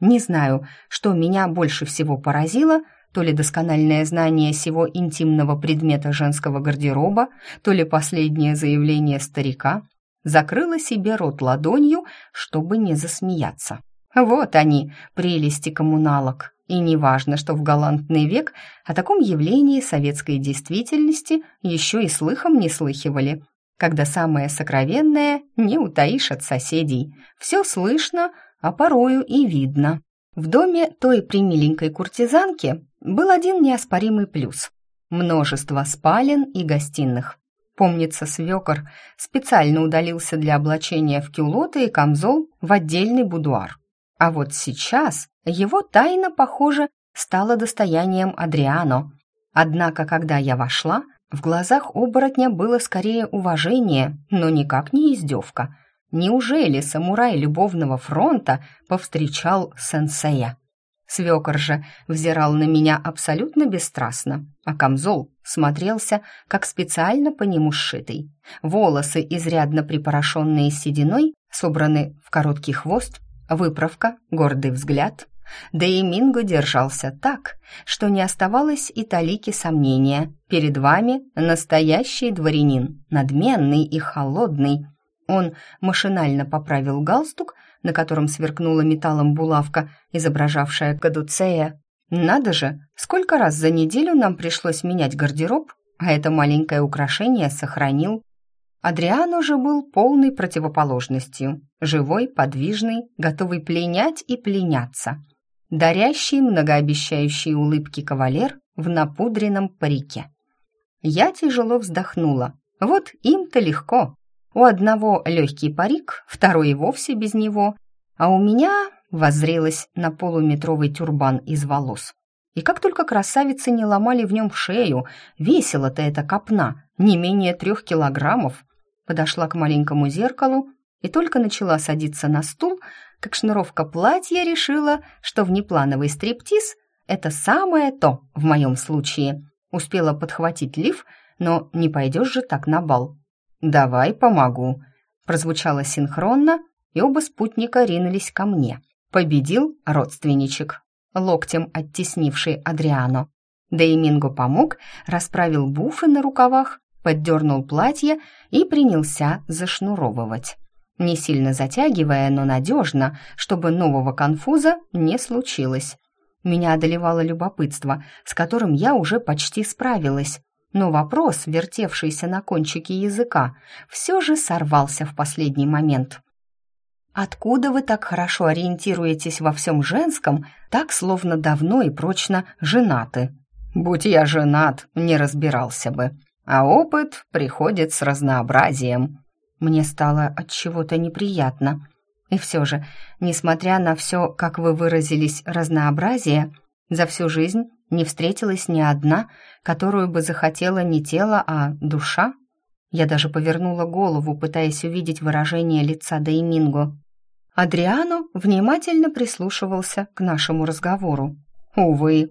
Не знаю, что меня больше всего поразило, то ли доскональное знание сего интимного предмета женского гардероба, то ли последнее заявление старика. Закрыла себе рот ладонью, чтобы не засмеяться. Вот они, прелести коммуналок. И неважно, что в галантный век о таком явлении советской действительности еще и слыхом не слыхивали, когда самое сокровенное не утаишь от соседей. Все слышно, а порою и видно. В доме той примиленькой куртизанки был один неоспоримый плюс – множество спален и гостиных. Помнится, свекор специально удалился для облачения в кюлоты и камзол в отдельный будуар. А вот сейчас его тайна, похоже, стала достоянием Адриано. Однако, когда я вошла, в глазах оборотня было скорее уважение, но никак не издевка – Неужели самурай любовного фронта повстречал сенсея? Свекор же взирал на меня абсолютно бесстрастно, а камзол смотрелся, как специально по нему сшитый. Волосы, изрядно припорошенные сединой, собраны в короткий хвост, выправка, гордый взгляд. Да и Минго держался так, что не оставалось и талики сомнения. Перед вами настоящий дворянин, надменный и холодный, он машинально поправил галстук, на котором сверкнула металлом булавка, изображавшая кадуцея. Надо же, сколько раз за неделю нам пришлось менять гардероб, а это маленькое украшение сохранил. Адриан уже был полной противоположностью. Живой, подвижный, готовый пленять и пленяться. Дарящий многообещающие улыбки кавалер в напудренном парике. Я тяжело вздохнула. Вот им-то легко. У одного легкий парик, второй и вовсе без него, а у меня воззрелась на полуметровый тюрбан из волос. И как только красавицы не ломали в нем шею, весила-то эта копна, не менее трех килограммов. Подошла к маленькому зеркалу и только начала садиться на стул, как шнуровка платья решила, что внеплановый стриптиз — это самое то в моем случае. Успела подхватить лиф, но не пойдешь же так на бал. «Давай помогу», — прозвучало синхронно, и оба спутника ринулись ко мне. Победил родственничек, локтем оттеснивший Адриано. Дейминго помог, расправил буфы на рукавах, поддернул платье и принялся зашнуровывать. Не сильно затягивая, но надежно, чтобы нового конфуза не случилось. Меня одолевало любопытство, с которым я уже почти справилась. Но вопрос, вертевшийся на кончике языка, все же сорвался в последний момент. «Откуда вы так хорошо ориентируетесь во всем женском, так словно давно и прочно женаты?» «Будь я женат, не разбирался бы. А опыт приходит с разнообразием». Мне стало от чего-то неприятно. И все же, несмотря на все, как вы выразились, разнообразие, за всю жизнь не встретилась ни одна, которую бы захотела не тело, а душа. Я даже повернула голову, пытаясь увидеть выражение лица Дейминго. Адриано внимательно прислушивался к нашему разговору. Увы,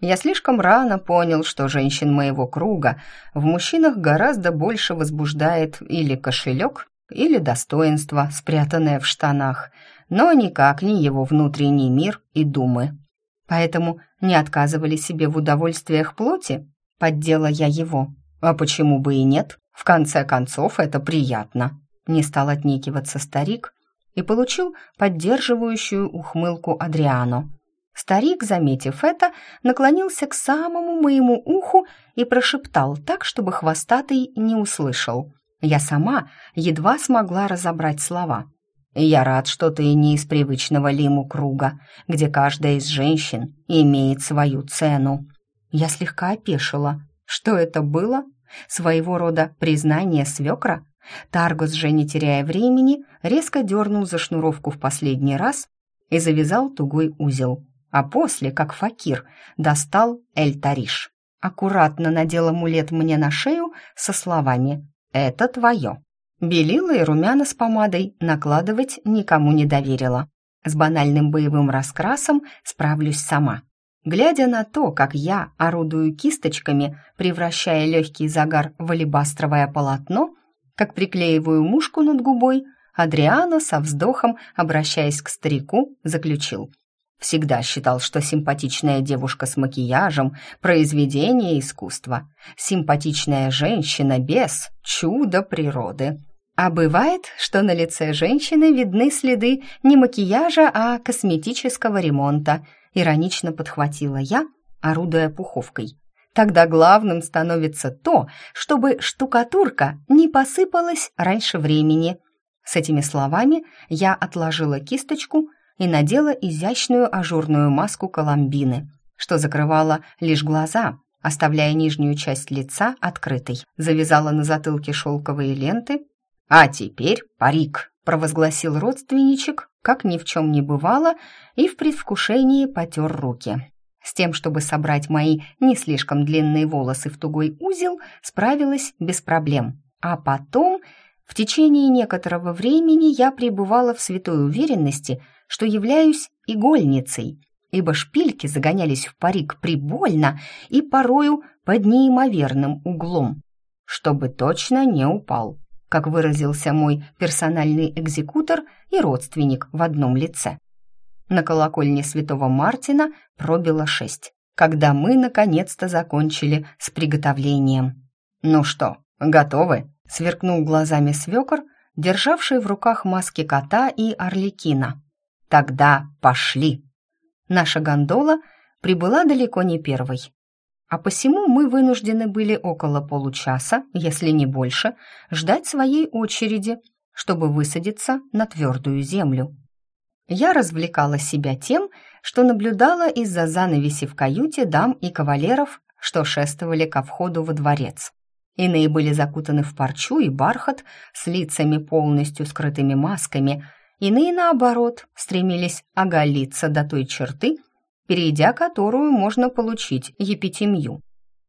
я слишком рано понял, что женщин моего круга в мужчинах гораздо больше возбуждает или кошелек, или достоинство, спрятанное в штанах, но никак не его внутренний мир и думы. Поэтому не отказывали себе в удовольствиях плоти, поддела я его. А почему бы и нет? В конце концов, это приятно. Не стал отнекиваться старик и получил поддерживающую ухмылку Адриано. Старик, заметив это, наклонился к самому моему уху и прошептал так, чтобы хвостатый не услышал. Я сама едва смогла разобрать слова. «Я рад, что ты не из привычного Лиму круга, где каждая из женщин имеет свою цену». Я слегка опешила. Что это было? Своего рода признание свекра? Таргус же, не теряя времени, резко дернул за шнуровку в последний раз и завязал тугой узел. А после, как факир, достал Эль-Тариш. Аккуратно надел амулет мне на шею со словами «Это твое». Белила и румяна с помадой накладывать никому не доверила. С банальным боевым раскрасом справлюсь сама. Глядя на то, как я орудую кисточками, превращая легкий загар в алебастровое полотно, как приклеиваю мушку над губой, Адриано со вздохом, обращаясь к старику, заключил. Всегда считал, что симпатичная девушка с макияжем – произведение искусства. Симпатичная женщина без – чудо природы. А бывает, что на лице женщины видны следы не макияжа, а косметического ремонта, иронично подхватила я, орудуя пуховкой. Тогда главным становится то, чтобы штукатурка не посыпалась раньше времени. С этими словами я отложила кисточку и надела изящную ажурную маску Коломбины, что закрывала лишь глаза, оставляя нижнюю часть лица открытой. Завязала на затылке шелковые ленты. «А теперь парик», — провозгласил родственничек, как ни в чем не бывало, и в предвкушении потер руки. С тем, чтобы собрать мои не слишком длинные волосы в тугой узел, справилась без проблем. А потом, в течение некоторого времени, я пребывала в святой уверенности — что являюсь игольницей, ибо шпильки загонялись в парик прибольно и порою под неимоверным углом, чтобы точно не упал, как выразился мой персональный экзекутор и родственник в одном лице. На колокольне святого Мартина пробило шесть, когда мы наконец-то закончили с приготовлением. «Ну что, готовы?» — сверкнул глазами свекор, державший в руках маски кота и орликина. Тогда пошли. Наша гондола прибыла далеко не первой. А посему мы вынуждены были около получаса, если не больше, ждать своей очереди, чтобы высадиться на твердую землю. Я развлекала себя тем, что наблюдала из-за занавеси в каюте дам и кавалеров, что шествовали ко входу во дворец. Иные были закутаны в парчу и бархат с лицами полностью скрытыми масками – Иные, наоборот, стремились оголиться до той черты, перейдя которую можно получить епитемью.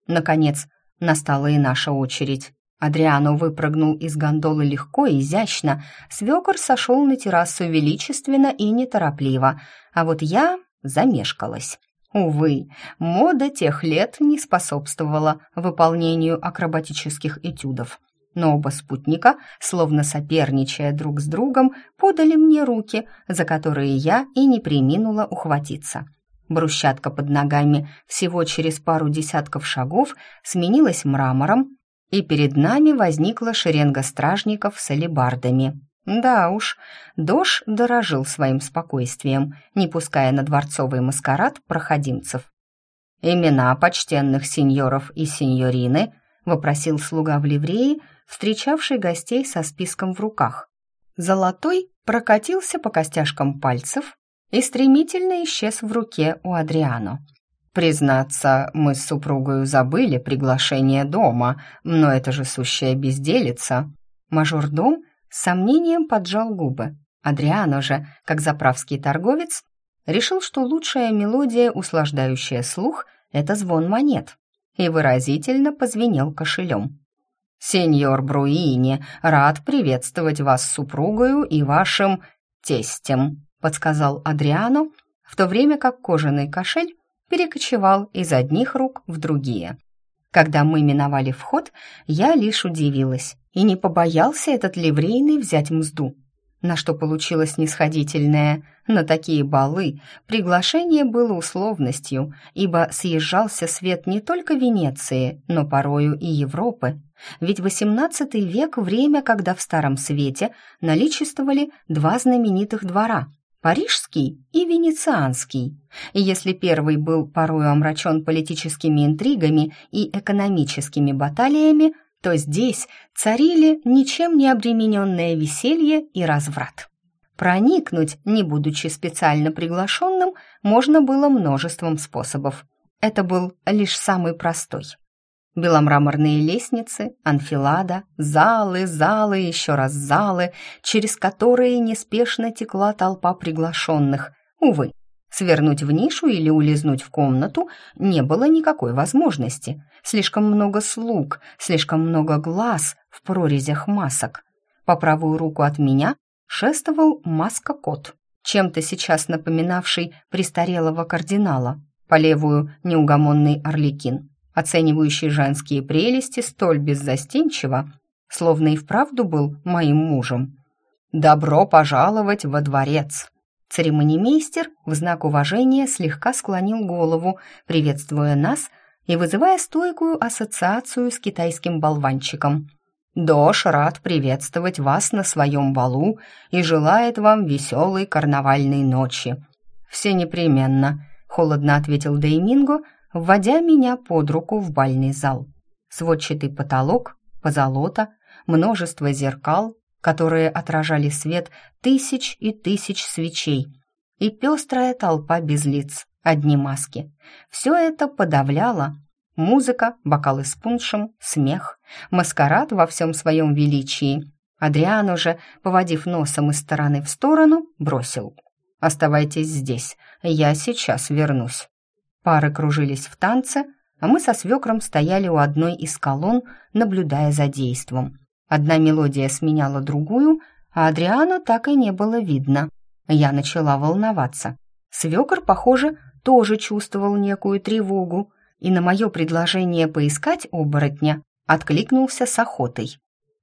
Наконец, настала и наша очередь. Адриано выпрыгнул из гондолы легко и изящно, свекор сошел на террасу величественно и неторопливо, а вот я замешкалась. Увы, мода тех лет не способствовала выполнению акробатических этюдов. Но оба спутника, словно соперничая друг с другом, подали мне руки, за которые я и не приминула ухватиться. Брусчатка под ногами всего через пару десятков шагов сменилась мрамором, и перед нами возникла шеренга стражников с алебардами. Да уж, Дош дорожил своим спокойствием, не пуская на дворцовый маскарад проходимцев. «Имена почтенных сеньоров и сеньорины», — вопросил слуга в ливреи, встречавший гостей со списком в руках. Золотой прокатился по костяшкам пальцев и стремительно исчез в руке у Адриано. «Признаться, мы с супругою забыли приглашение дома, но это же сущая безделица». Мажордом с сомнением поджал губы. Адриано же, как заправский торговец, решил, что лучшая мелодия, услаждающая слух, это звон монет, и выразительно позвенел кошелем. «Сеньор Бруини, рад приветствовать вас с супругою и вашим тестем», подсказал Адриано, в то время как кожаный кошель перекочевал из одних рук в другие. Когда мы миновали вход, я лишь удивилась и не побоялся этот ливрейный взять мзду. На что получилось нисходительное. На такие балы приглашение было условностью, ибо съезжался свет не только Венеции, но порою и Европы. Ведь XVIII век – время, когда в Старом Свете наличествовали два знаменитых двора – Парижский и Венецианский. И если первый был порою омрачен политическими интригами и экономическими баталиями, то здесь царили ничем не обремененное веселье и разврат. Проникнуть, не будучи специально приглашенным, можно было множеством способов. Это был лишь самый простой. Беломраморные лестницы, анфилада, залы, залы, еще раз залы, через которые неспешно текла толпа приглашенных. Увы, Свернуть в нишу или улизнуть в комнату не было никакой возможности. Слишком много слуг, слишком много глаз в прорезях масок. По правую руку от меня шествовал маска-кот, чем-то сейчас напоминавший престарелого кардинала, по левую — неугомонный орликин, оценивающий женские прелести столь беззастенчиво, словно и вправду был моим мужем. «Добро пожаловать во дворец!» Церемонимейстер в знак уважения слегка склонил голову, приветствуя нас и вызывая стойкую ассоциацию с китайским болванчиком. «Дош рад приветствовать вас на своем балу и желает вам веселой карнавальной ночи». «Все непременно», — холодно ответил Дейминго, вводя меня под руку в бальный зал. Сводчатый потолок, позолота, множество зеркал, которые отражали свет тысяч и тысяч свечей, и пестрая толпа без лиц, одни маски. Все это подавляло. Музыка, бокалы с пуншем, смех, маскарад во всем своем величии. Адриан уже, поводив носом из стороны в сторону, бросил. «Оставайтесь здесь, я сейчас вернусь». Пары кружились в танце, а мы со свекром стояли у одной из колонн, наблюдая за действом. Одна мелодия сменяла другую, а Адриана так и не было видно. Я начала волноваться. Свекор, похоже, тоже чувствовал некую тревогу, и на мое предложение поискать оборотня откликнулся с охотой.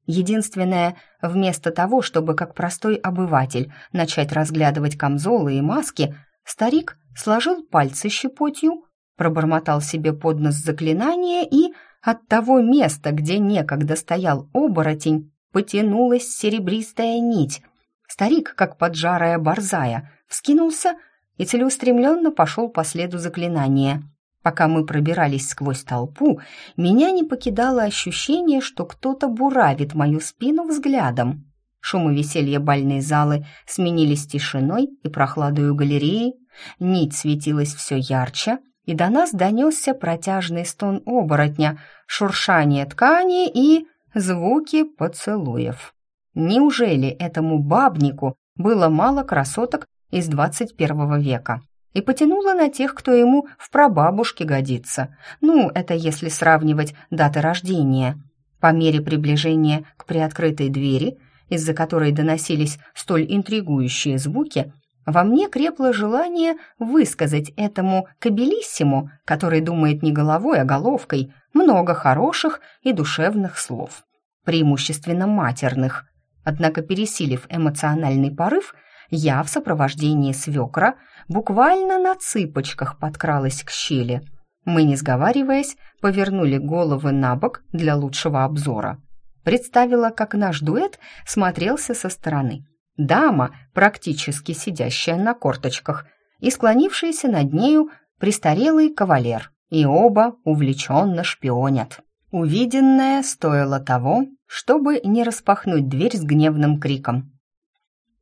Единственное, вместо того, чтобы как простой обыватель начать разглядывать камзолы и маски, старик сложил пальцы щепотью, пробормотал себе под нос заклинание и от того места, где некогда стоял оборотень, потянулась серебристая нить. Старик, как поджарая борзая, вскинулся и целеустремленно пошел по следу заклинания. Пока мы пробирались сквозь толпу, меня не покидало ощущение, что кто-то буравит мою спину взглядом. Шум и веселье бальной залы сменились тишиной и прохладою галереи, нить светилась все ярче, и до нас донесся протяжный стон оборотня, шуршание ткани и звуки поцелуев. Неужели этому бабнику было мало красоток из двадцать первого века? И потянуло на тех, кто ему в прабабушке годится. Ну, это если сравнивать даты рождения. По мере приближения к приоткрытой двери, из-за которой доносились столь интригующие звуки, Во мне крепло желание высказать этому кабелиссиму, который думает не головой, а головкой, много хороших и душевных слов, преимущественно матерных. Однако, пересилив эмоциональный порыв, я в сопровождении свекра буквально на цыпочках подкралась к щели. Мы, не сговариваясь, повернули головы на бок для лучшего обзора. Представила, как наш дуэт смотрелся со стороны. Дама, практически сидящая на корточках, и склонившийся над нею престарелый кавалер, и оба увлеченно шпионят. Увиденное стоило того, чтобы не распахнуть дверь с гневным криком.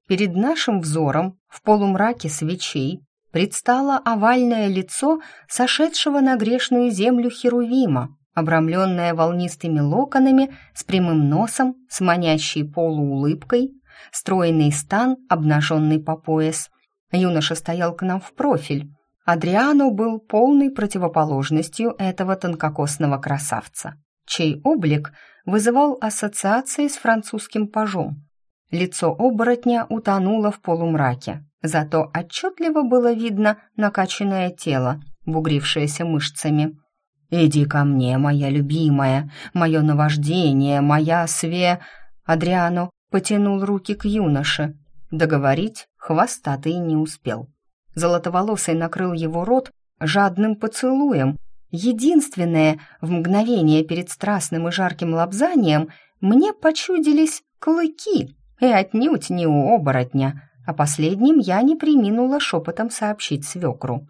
Перед нашим взором в полумраке свечей предстало овальное лицо сошедшего на грешную землю Херувима, обрамленное волнистыми локонами, с прямым носом, с манящей полуулыбкой, стройный стан, обнаженный по пояс. Юноша стоял к нам в профиль. Адриано был полной противоположностью этого тонкокосного красавца, чей облик вызывал ассоциации с французским пажом. Лицо оборотня утонуло в полумраке, зато отчетливо было видно накачанное тело, бугрившееся мышцами. «Иди ко мне, моя любимая, мое наваждение, моя све...» Адриано потянул руки к юноше. Договорить хвостатый не успел. Золотоволосый накрыл его рот жадным поцелуем. Единственное, в мгновение перед страстным и жарким лобзанием мне почудились клыки, и отнюдь не у оборотня. О последнем я не приминула шепотом сообщить свекру.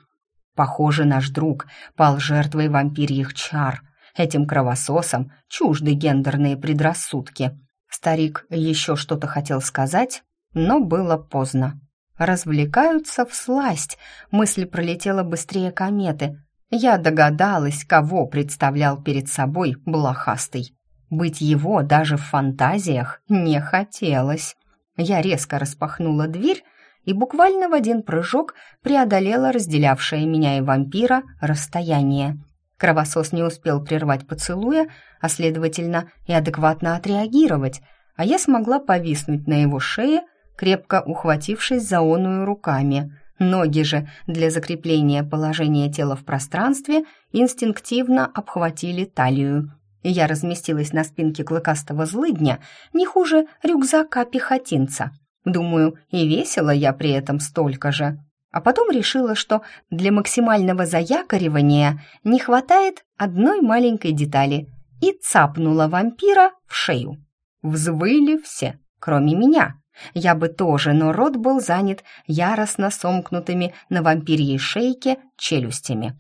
Похоже, наш друг пал жертвой вампирьих чар. Этим кровососам чужды гендерные предрассудки. Старик еще что-то хотел сказать, но было поздно. Развлекаются в сласть. Мысль пролетела быстрее кометы. Я догадалась, кого представлял перед собой блохастый. Быть его даже в фантазиях не хотелось. Я резко распахнула дверь и буквально в один прыжок преодолела разделявшее меня и вампира расстояние. Кровосос не успел прервать поцелуя, а, следовательно, и адекватно отреагировать, а я смогла повиснуть на его шее, крепко ухватившись за оную руками. Ноги же для закрепления положения тела в пространстве инстинктивно обхватили талию, я разместилась на спинке клыкастого злыдня не хуже рюкзака пехотинца — Думаю, и весело я при этом столько же. А потом решила, что для максимального заякоривания не хватает одной маленькой детали и цапнула вампира в шею. Взвыли все, кроме меня. Я бы тоже, но рот был занят яростно сомкнутыми на вампирьей шейке челюстями.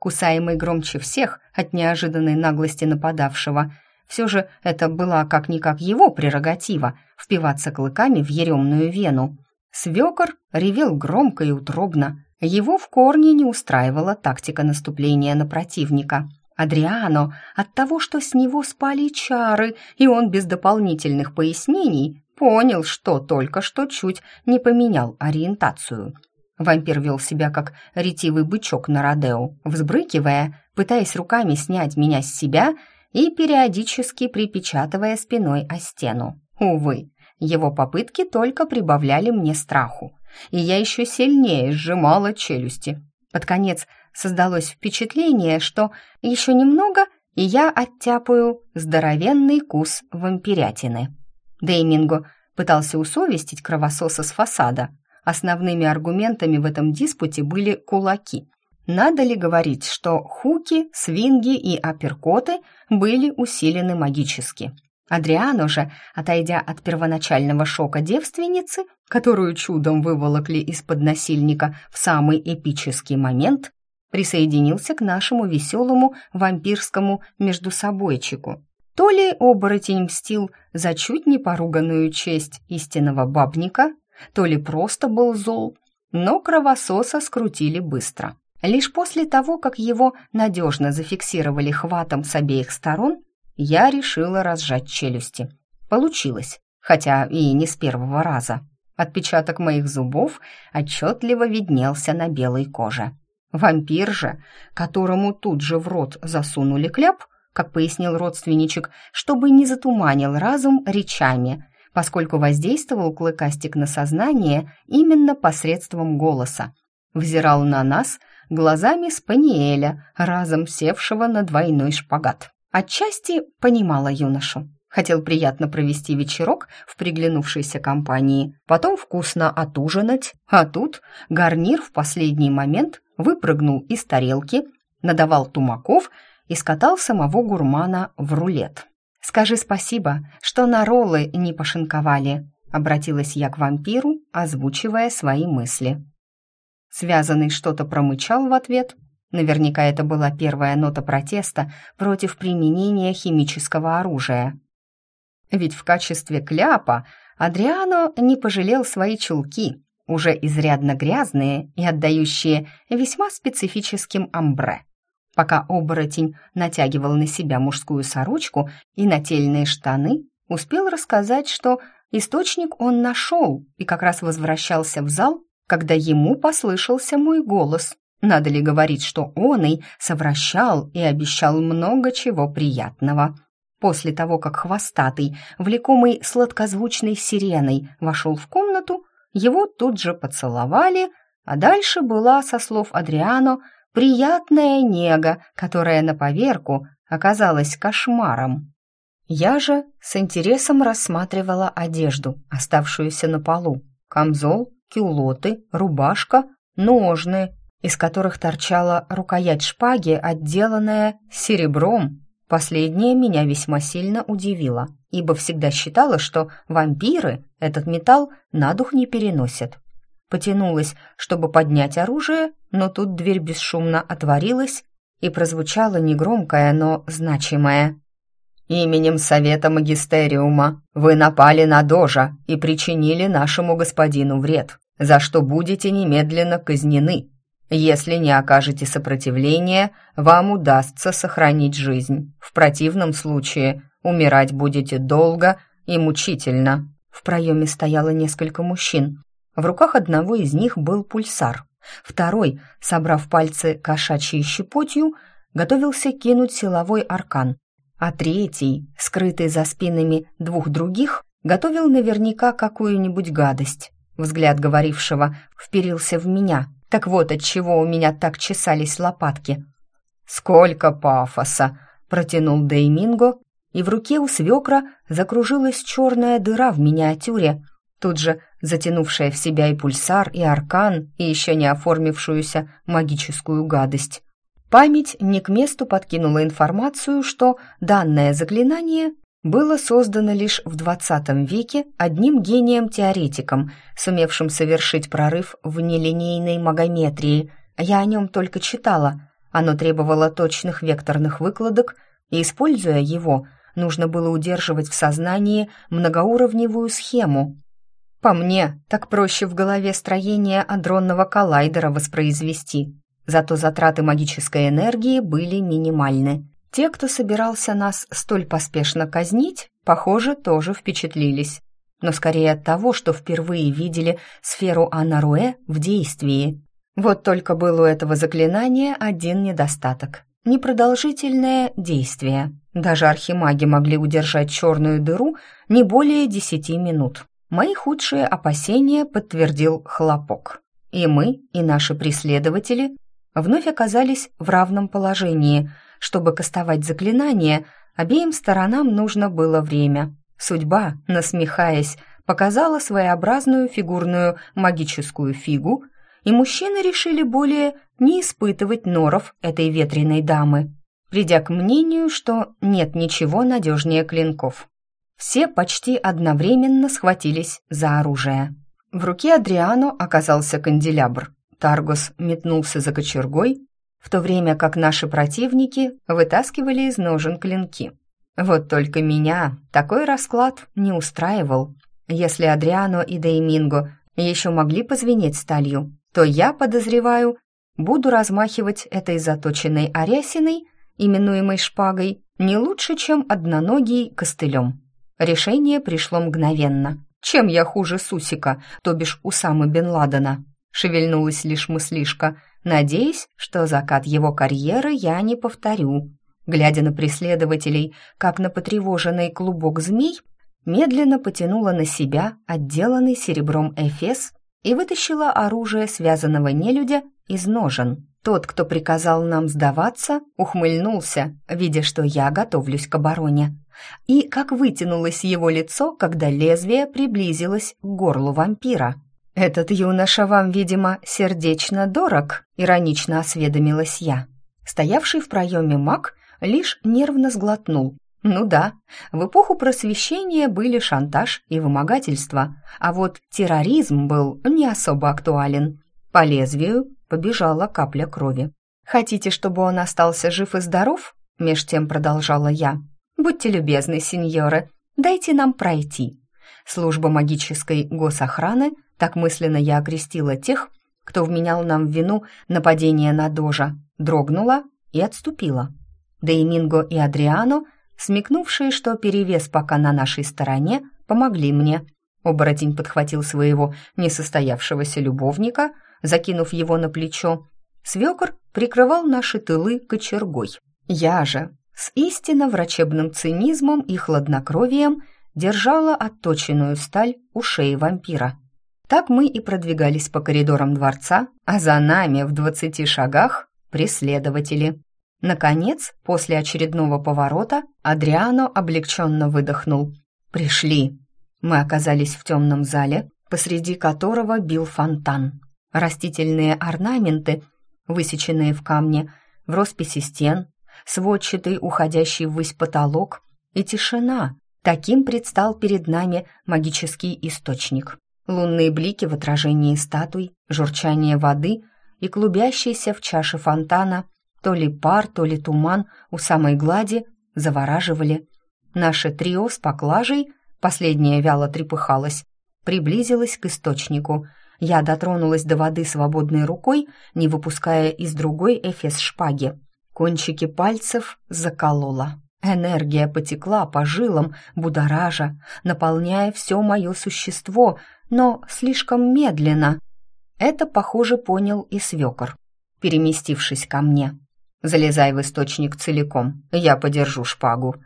Кусаемый громче всех от неожиданной наглости нападавшего – все же это была как-никак его прерогатива — впиваться клыками в еремную вену. Свекор ревел громко и утробно. Его в корне не устраивала тактика наступления на противника. Адриано от того, что с него спали чары, и он без дополнительных пояснений понял, что только что чуть не поменял ориентацию. Вампир вел себя как ретивый бычок на Родео, взбрыкивая, пытаясь руками снять меня с себя и периодически припечатывая спиной о стену. Увы, его попытки только прибавляли мне страху, и я еще сильнее сжимала челюсти. Под конец создалось впечатление, что еще немного, и я оттяпаю здоровенный кус вампирятины. Дейминго пытался усовестить кровососа с фасада. Основными аргументами в этом диспуте были кулаки. Надо ли говорить, что хуки, свинги и апперкоты были усилены магически? Адриано же, отойдя от первоначального шока девственницы, которую чудом выволокли из-под насильника в самый эпический момент, присоединился к нашему веселому вампирскому междусобойчику. То ли оборотень мстил за чуть не поруганную честь истинного бабника, то ли просто был зол, но кровососа скрутили быстро. Лишь после того, как его надежно зафиксировали хватом с обеих сторон, я решила разжать челюсти. Получилось, хотя и не с первого раза. Отпечаток моих зубов отчетливо виднелся на белой коже. Вампир же, которому тут же в рот засунули кляп, как пояснил родственничек, чтобы не затуманил разум речами, поскольку воздействовал клыкастик на сознание именно посредством голоса. Взирал на нас глазами Спаниеля, разом севшего на двойной шпагат. Отчасти понимала юношу. Хотел приятно провести вечерок в приглянувшейся компании, потом вкусно отужинать, а тут гарнир в последний момент выпрыгнул из тарелки, надавал тумаков и скатал самого гурмана в рулет. «Скажи спасибо, что на роллы не пошинковали», обратилась я к вампиру, озвучивая свои мысли. Связанный что-то промычал в ответ. Наверняка это была первая нота протеста против применения химического оружия. Ведь в качестве кляпа Адриано не пожалел свои чулки, уже изрядно грязные и отдающие весьма специфическим амбре. Пока оборотень натягивал на себя мужскую сорочку и нательные штаны, успел рассказать, что источник он нашел и как раз возвращался в зал, когда ему послышался мой голос. Надо ли говорить, что он и совращал и обещал много чего приятного. После того, как хвостатый, влекомый сладкозвучной сиреной, вошел в комнату, его тут же поцеловали, а дальше была, со слов Адриано, приятная нега, которая на поверку оказалась кошмаром. Я же с интересом рассматривала одежду, оставшуюся на полу. Камзол, кюлоты, рубашка, ножны, из которых торчала рукоять шпаги, отделанная серебром. Последнее меня весьма сильно удивило, ибо всегда считала, что вампиры этот металл на дух не переносят. Потянулась, чтобы поднять оружие, но тут дверь бесшумно отворилась, и прозвучало негромкое, но значимое. «Именем Совета Магистериума вы напали на Дожа и причинили нашему господину вред, за что будете немедленно казнены. Если не окажете сопротивления, вам удастся сохранить жизнь. В противном случае умирать будете долго и мучительно». В проеме стояло несколько мужчин. В руках одного из них был пульсар. Второй, собрав пальцы кошачьей щепотью, готовился кинуть силовой аркан. А третий, скрытый за спинами двух других, готовил наверняка какую-нибудь гадость. Взгляд говорившего вперился в меня. Так вот, от чего у меня так чесались лопатки. «Сколько пафоса!» — протянул Дейминго, и в руке у свекра закружилась черная дыра в миниатюре, тут же затянувшая в себя и пульсар, и аркан, и еще не оформившуюся магическую гадость. Память не к месту подкинула информацию, что данное заклинание было создано лишь в XX веке одним гением-теоретиком, сумевшим совершить прорыв в нелинейной магометрии. Я о нем только читала. Оно требовало точных векторных выкладок, и, используя его, нужно было удерживать в сознании многоуровневую схему, по мне, так проще в голове строение адронного коллайдера воспроизвести. Зато затраты магической энергии были минимальны. Те, кто собирался нас столь поспешно казнить, похоже, тоже впечатлились. Но скорее от того, что впервые видели сферу Анаруэ в действии. Вот только был у этого заклинания один недостаток – непродолжительное действие. Даже архимаги могли удержать черную дыру не более десяти минут. Мои худшие опасения подтвердил хлопок. И мы, и наши преследователи вновь оказались в равном положении. Чтобы кастовать заклинание, обеим сторонам нужно было время. Судьба, насмехаясь, показала своеобразную фигурную магическую фигу, и мужчины решили более не испытывать норов этой ветреной дамы, придя к мнению, что нет ничего надежнее клинков. Все почти одновременно схватились за оружие. В руке Адриано оказался канделябр. Таргос метнулся за кочергой, в то время как наши противники вытаскивали из ножен клинки. Вот только меня такой расклад не устраивал. Если Адриано и Дейминго еще могли позвенеть сталью, то я, подозреваю, буду размахивать этой заточенной арясиной, именуемой шпагой, не лучше, чем одноногий костылем. Решение пришло мгновенно. Чем я хуже Сусика, то бишь Усамы бен Ладена? Шевельнулась лишь мыслишка, надеясь, что закат его карьеры я не повторю. Глядя на преследователей, как на потревоженный клубок змей, медленно потянула на себя отделанный серебром эфес и вытащила оружие связанного нелюдя из ножен. Тот, кто приказал нам сдаваться, ухмыльнулся, видя, что я готовлюсь к обороне. И как вытянулось его лицо, когда лезвие приблизилось к горлу вампира. «Этот юноша вам, видимо, сердечно дорог», — иронично осведомилась я. Стоявший в проеме маг лишь нервно сглотнул. Ну да, в эпоху просвещения были шантаж и вымогательство, а вот терроризм был не особо актуален. По лезвию побежала капля крови. «Хотите, чтобы он остался жив и здоров?» Меж тем продолжала я. «Будьте любезны, сеньоры, дайте нам пройти». Служба магической госохраны, так мысленно я окрестила тех, кто вменял нам в вину нападение на Дожа, дрогнула и отступила. Дейминго и Адриано, смекнувшие, что перевес пока на нашей стороне, помогли мне. Оборотень подхватил своего несостоявшегося любовника — закинув его на плечо. Свекор прикрывал наши тылы кочергой. Я же с истинно врачебным цинизмом и хладнокровием держала отточенную сталь у шеи вампира. Так мы и продвигались по коридорам дворца, а за нами в двадцати шагах преследователи. Наконец, после очередного поворота, Адриано облегченно выдохнул. «Пришли!» Мы оказались в темном зале, посреди которого бил фонтан растительные орнаменты, высеченные в камне, в росписи стен, сводчатый, уходящий ввысь потолок и тишина. Таким предстал перед нами магический источник. Лунные блики в отражении статуй, журчание воды и клубящийся в чаше фонтана то ли пар, то ли туман у самой глади завораживали. Наше трио с поклажей, последняя вяло трепыхалась, приблизилось к источнику — я дотронулась до воды свободной рукой, не выпуская из другой эфес шпаги. Кончики пальцев заколола. Энергия потекла по жилам, будоража, наполняя все мое существо, но слишком медленно. Это, похоже, понял и свекор, переместившись ко мне. «Залезай в источник целиком, я подержу шпагу»,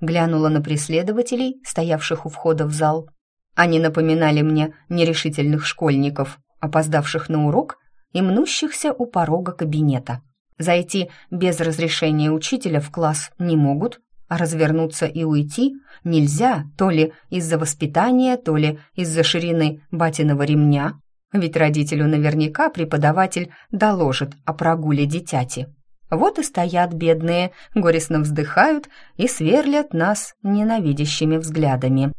глянула на преследователей, стоявших у входа в зал. Они напоминали мне нерешительных школьников, опоздавших на урок и мнущихся у порога кабинета. Зайти без разрешения учителя в класс не могут, а развернуться и уйти нельзя то ли из-за воспитания, то ли из-за ширины батиного ремня, ведь родителю наверняка преподаватель доложит о прогуле дитяти. Вот и стоят бедные, горестно вздыхают и сверлят нас ненавидящими взглядами.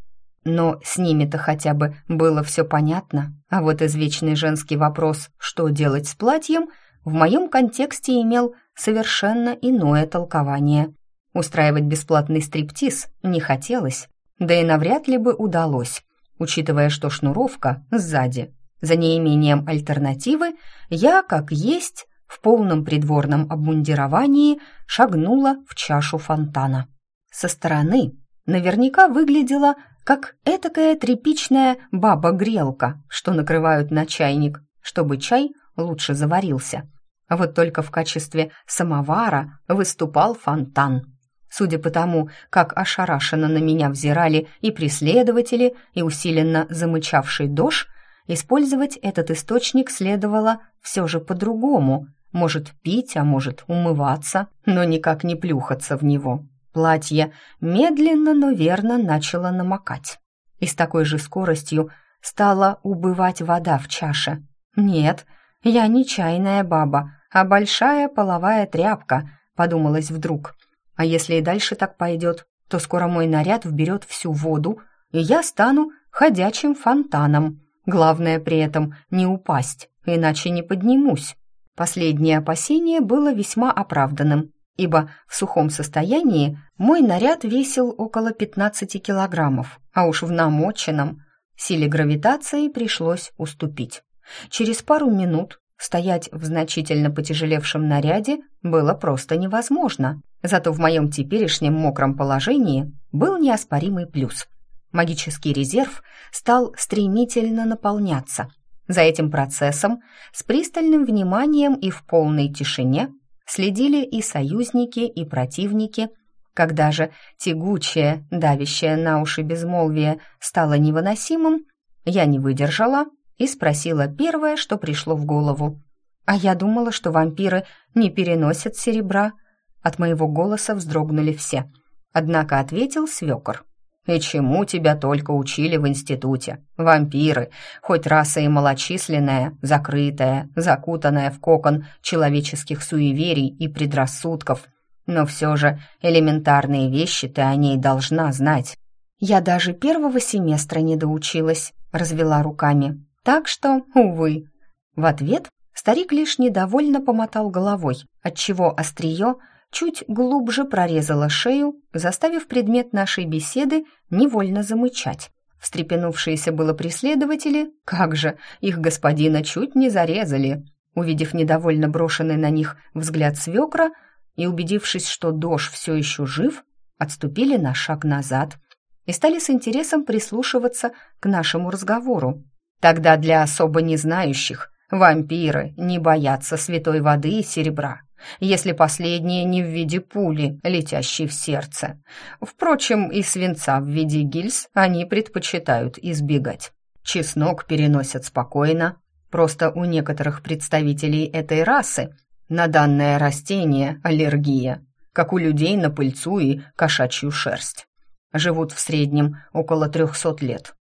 Но с ними-то хотя бы было все понятно. А вот извечный женский вопрос «что делать с платьем?» в моем контексте имел совершенно иное толкование. Устраивать бесплатный стриптиз не хотелось, да и навряд ли бы удалось, учитывая, что шнуровка сзади. За неимением альтернативы я, как есть, в полном придворном обмундировании шагнула в чашу фонтана. Со стороны наверняка выглядела как этакая тряпичная баба-грелка, что накрывают на чайник, чтобы чай лучше заварился. Вот только в качестве самовара выступал фонтан. Судя по тому, как ошарашенно на меня взирали и преследователи, и усиленно замычавший дождь, использовать этот источник следовало все же по-другому. Может, пить, а может, умываться, но никак не плюхаться в него. Платье медленно, но верно начало намокать. И с такой же скоростью стала убывать вода в чаше. Нет, я не чайная баба, а большая половая тряпка, подумалось вдруг. А если и дальше так пойдет, то скоро мой наряд вберет всю воду, и я стану ходячим фонтаном. Главное при этом не упасть, иначе не поднимусь. Последнее опасение было весьма оправданным ибо в сухом состоянии мой наряд весил около 15 килограммов, а уж в намоченном силе гравитации пришлось уступить. Через пару минут стоять в значительно потяжелевшем наряде было просто невозможно, зато в моем теперешнем мокром положении был неоспоримый плюс. Магический резерв стал стремительно наполняться. За этим процессом с пристальным вниманием и в полной тишине следили и союзники, и противники, Когда же тягучее, давящее на уши безмолвие стало невыносимым, я не выдержала и спросила первое, что пришло в голову. «А я думала, что вампиры не переносят серебра». От моего голоса вздрогнули все. Однако ответил свекор. «И чему тебя только учили в институте? Вампиры, хоть раса и малочисленная, закрытая, закутанная в кокон человеческих суеверий и предрассудков, но все же элементарные вещи ты о ней должна знать». Я даже первого семестра не доучилась, развела руками. Так что, увы. В ответ старик лишь недовольно помотал головой, отчего острие чуть глубже прорезала шею, заставив предмет нашей беседы невольно замычать. Встрепенувшиеся было преследователи, как же, их господина чуть не зарезали. Увидев недовольно брошенный на них взгляд свекра и убедившись, что Дош все еще жив, отступили на шаг назад и стали с интересом прислушиваться к нашему разговору. Тогда для особо незнающих вампиры не боятся святой воды и серебра если последнее не в виде пули, летящей в сердце. Впрочем, и свинца в виде гильз они предпочитают избегать. Чеснок переносят спокойно, просто у некоторых представителей этой расы на данное растение аллергия, как у людей на пыльцу и кошачью шерсть. Живут в среднем около трехсот лет.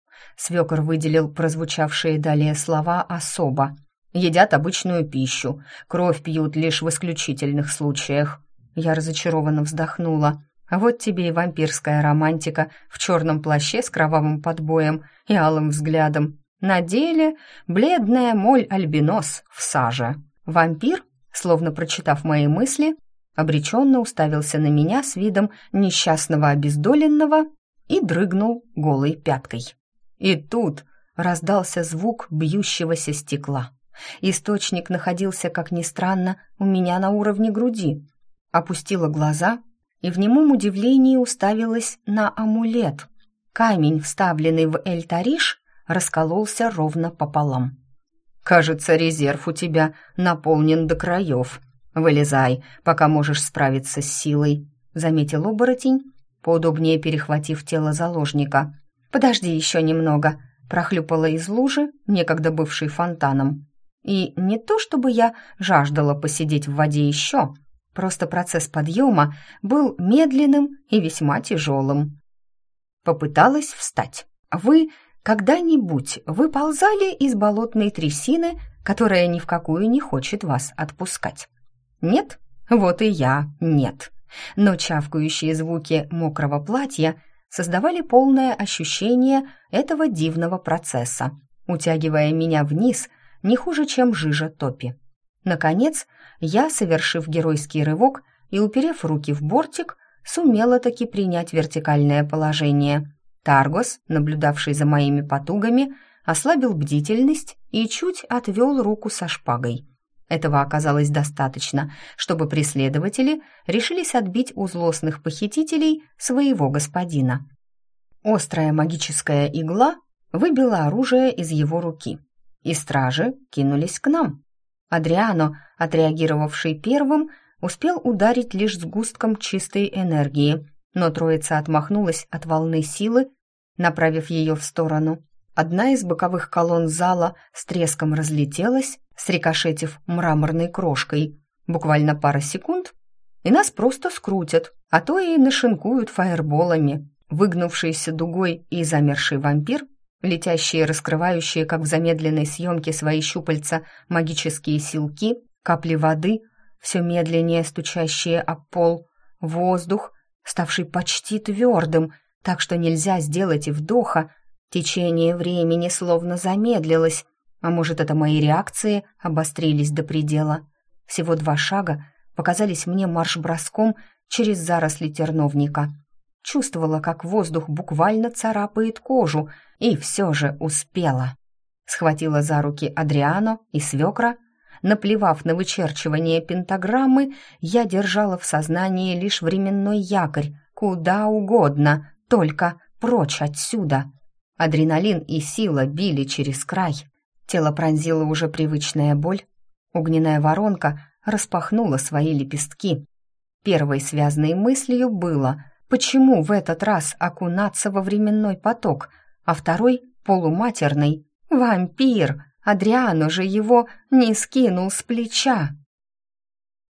Свекор выделил прозвучавшие далее слова особо – едят обычную пищу, кровь пьют лишь в исключительных случаях. Я разочарованно вздохнула. А вот тебе и вампирская романтика в черном плаще с кровавым подбоем и алым взглядом. На деле бледная моль-альбинос в саже. Вампир, словно прочитав мои мысли, обреченно уставился на меня с видом несчастного обездоленного и дрыгнул голой пяткой. И тут раздался звук бьющегося стекла. Источник находился, как ни странно, у меня на уровне груди. Опустила глаза и в немом удивлении уставилась на амулет. Камень, вставленный в Эльтариш, раскололся ровно пополам. «Кажется, резерв у тебя наполнен до краев. Вылезай, пока можешь справиться с силой», — заметил оборотень, поудобнее перехватив тело заложника. «Подожди еще немного», — прохлюпала из лужи, некогда бывшей фонтаном. И не то чтобы я жаждала посидеть в воде еще, просто процесс подъема был медленным и весьма тяжелым. Попыталась встать. Вы когда-нибудь выползали из болотной трясины, которая ни в какую не хочет вас отпускать? Нет? Вот и я нет. Но чавкающие звуки мокрого платья создавали полное ощущение этого дивного процесса, утягивая меня вниз – не хуже, чем жижа топи. Наконец, я, совершив геройский рывок и уперев руки в бортик, сумела таки принять вертикальное положение. Таргос, наблюдавший за моими потугами, ослабил бдительность и чуть отвел руку со шпагой. Этого оказалось достаточно, чтобы преследователи решились отбить у злостных похитителей своего господина. Острая магическая игла выбила оружие из его руки и стражи кинулись к нам. Адриано, отреагировавший первым, успел ударить лишь сгустком чистой энергии, но троица отмахнулась от волны силы, направив ее в сторону. Одна из боковых колонн зала с треском разлетелась, срикошетив мраморной крошкой. Буквально пара секунд, и нас просто скрутят, а то и нашинкуют фаерболами. Выгнувшийся дугой и замерший вампир летящие, раскрывающие, как в замедленной съемке, свои щупальца, магические силки, капли воды, все медленнее стучащие об пол, воздух, ставший почти твердым, так что нельзя сделать и вдоха, течение времени словно замедлилось, а может, это мои реакции обострились до предела. Всего два шага показались мне марш-броском через заросли терновника — Чувствовала, как воздух буквально царапает кожу, и все же успела. Схватила за руки Адриано и свекра. Наплевав на вычерчивание пентаграммы, я держала в сознании лишь временной якорь, куда угодно, только прочь отсюда. Адреналин и сила били через край. Тело пронзила уже привычная боль. Огненная воронка распахнула свои лепестки. Первой связанной мыслью было, почему в этот раз окунаться во временной поток, а второй, полуматерный, вампир, Адриано же его не скинул с плеча.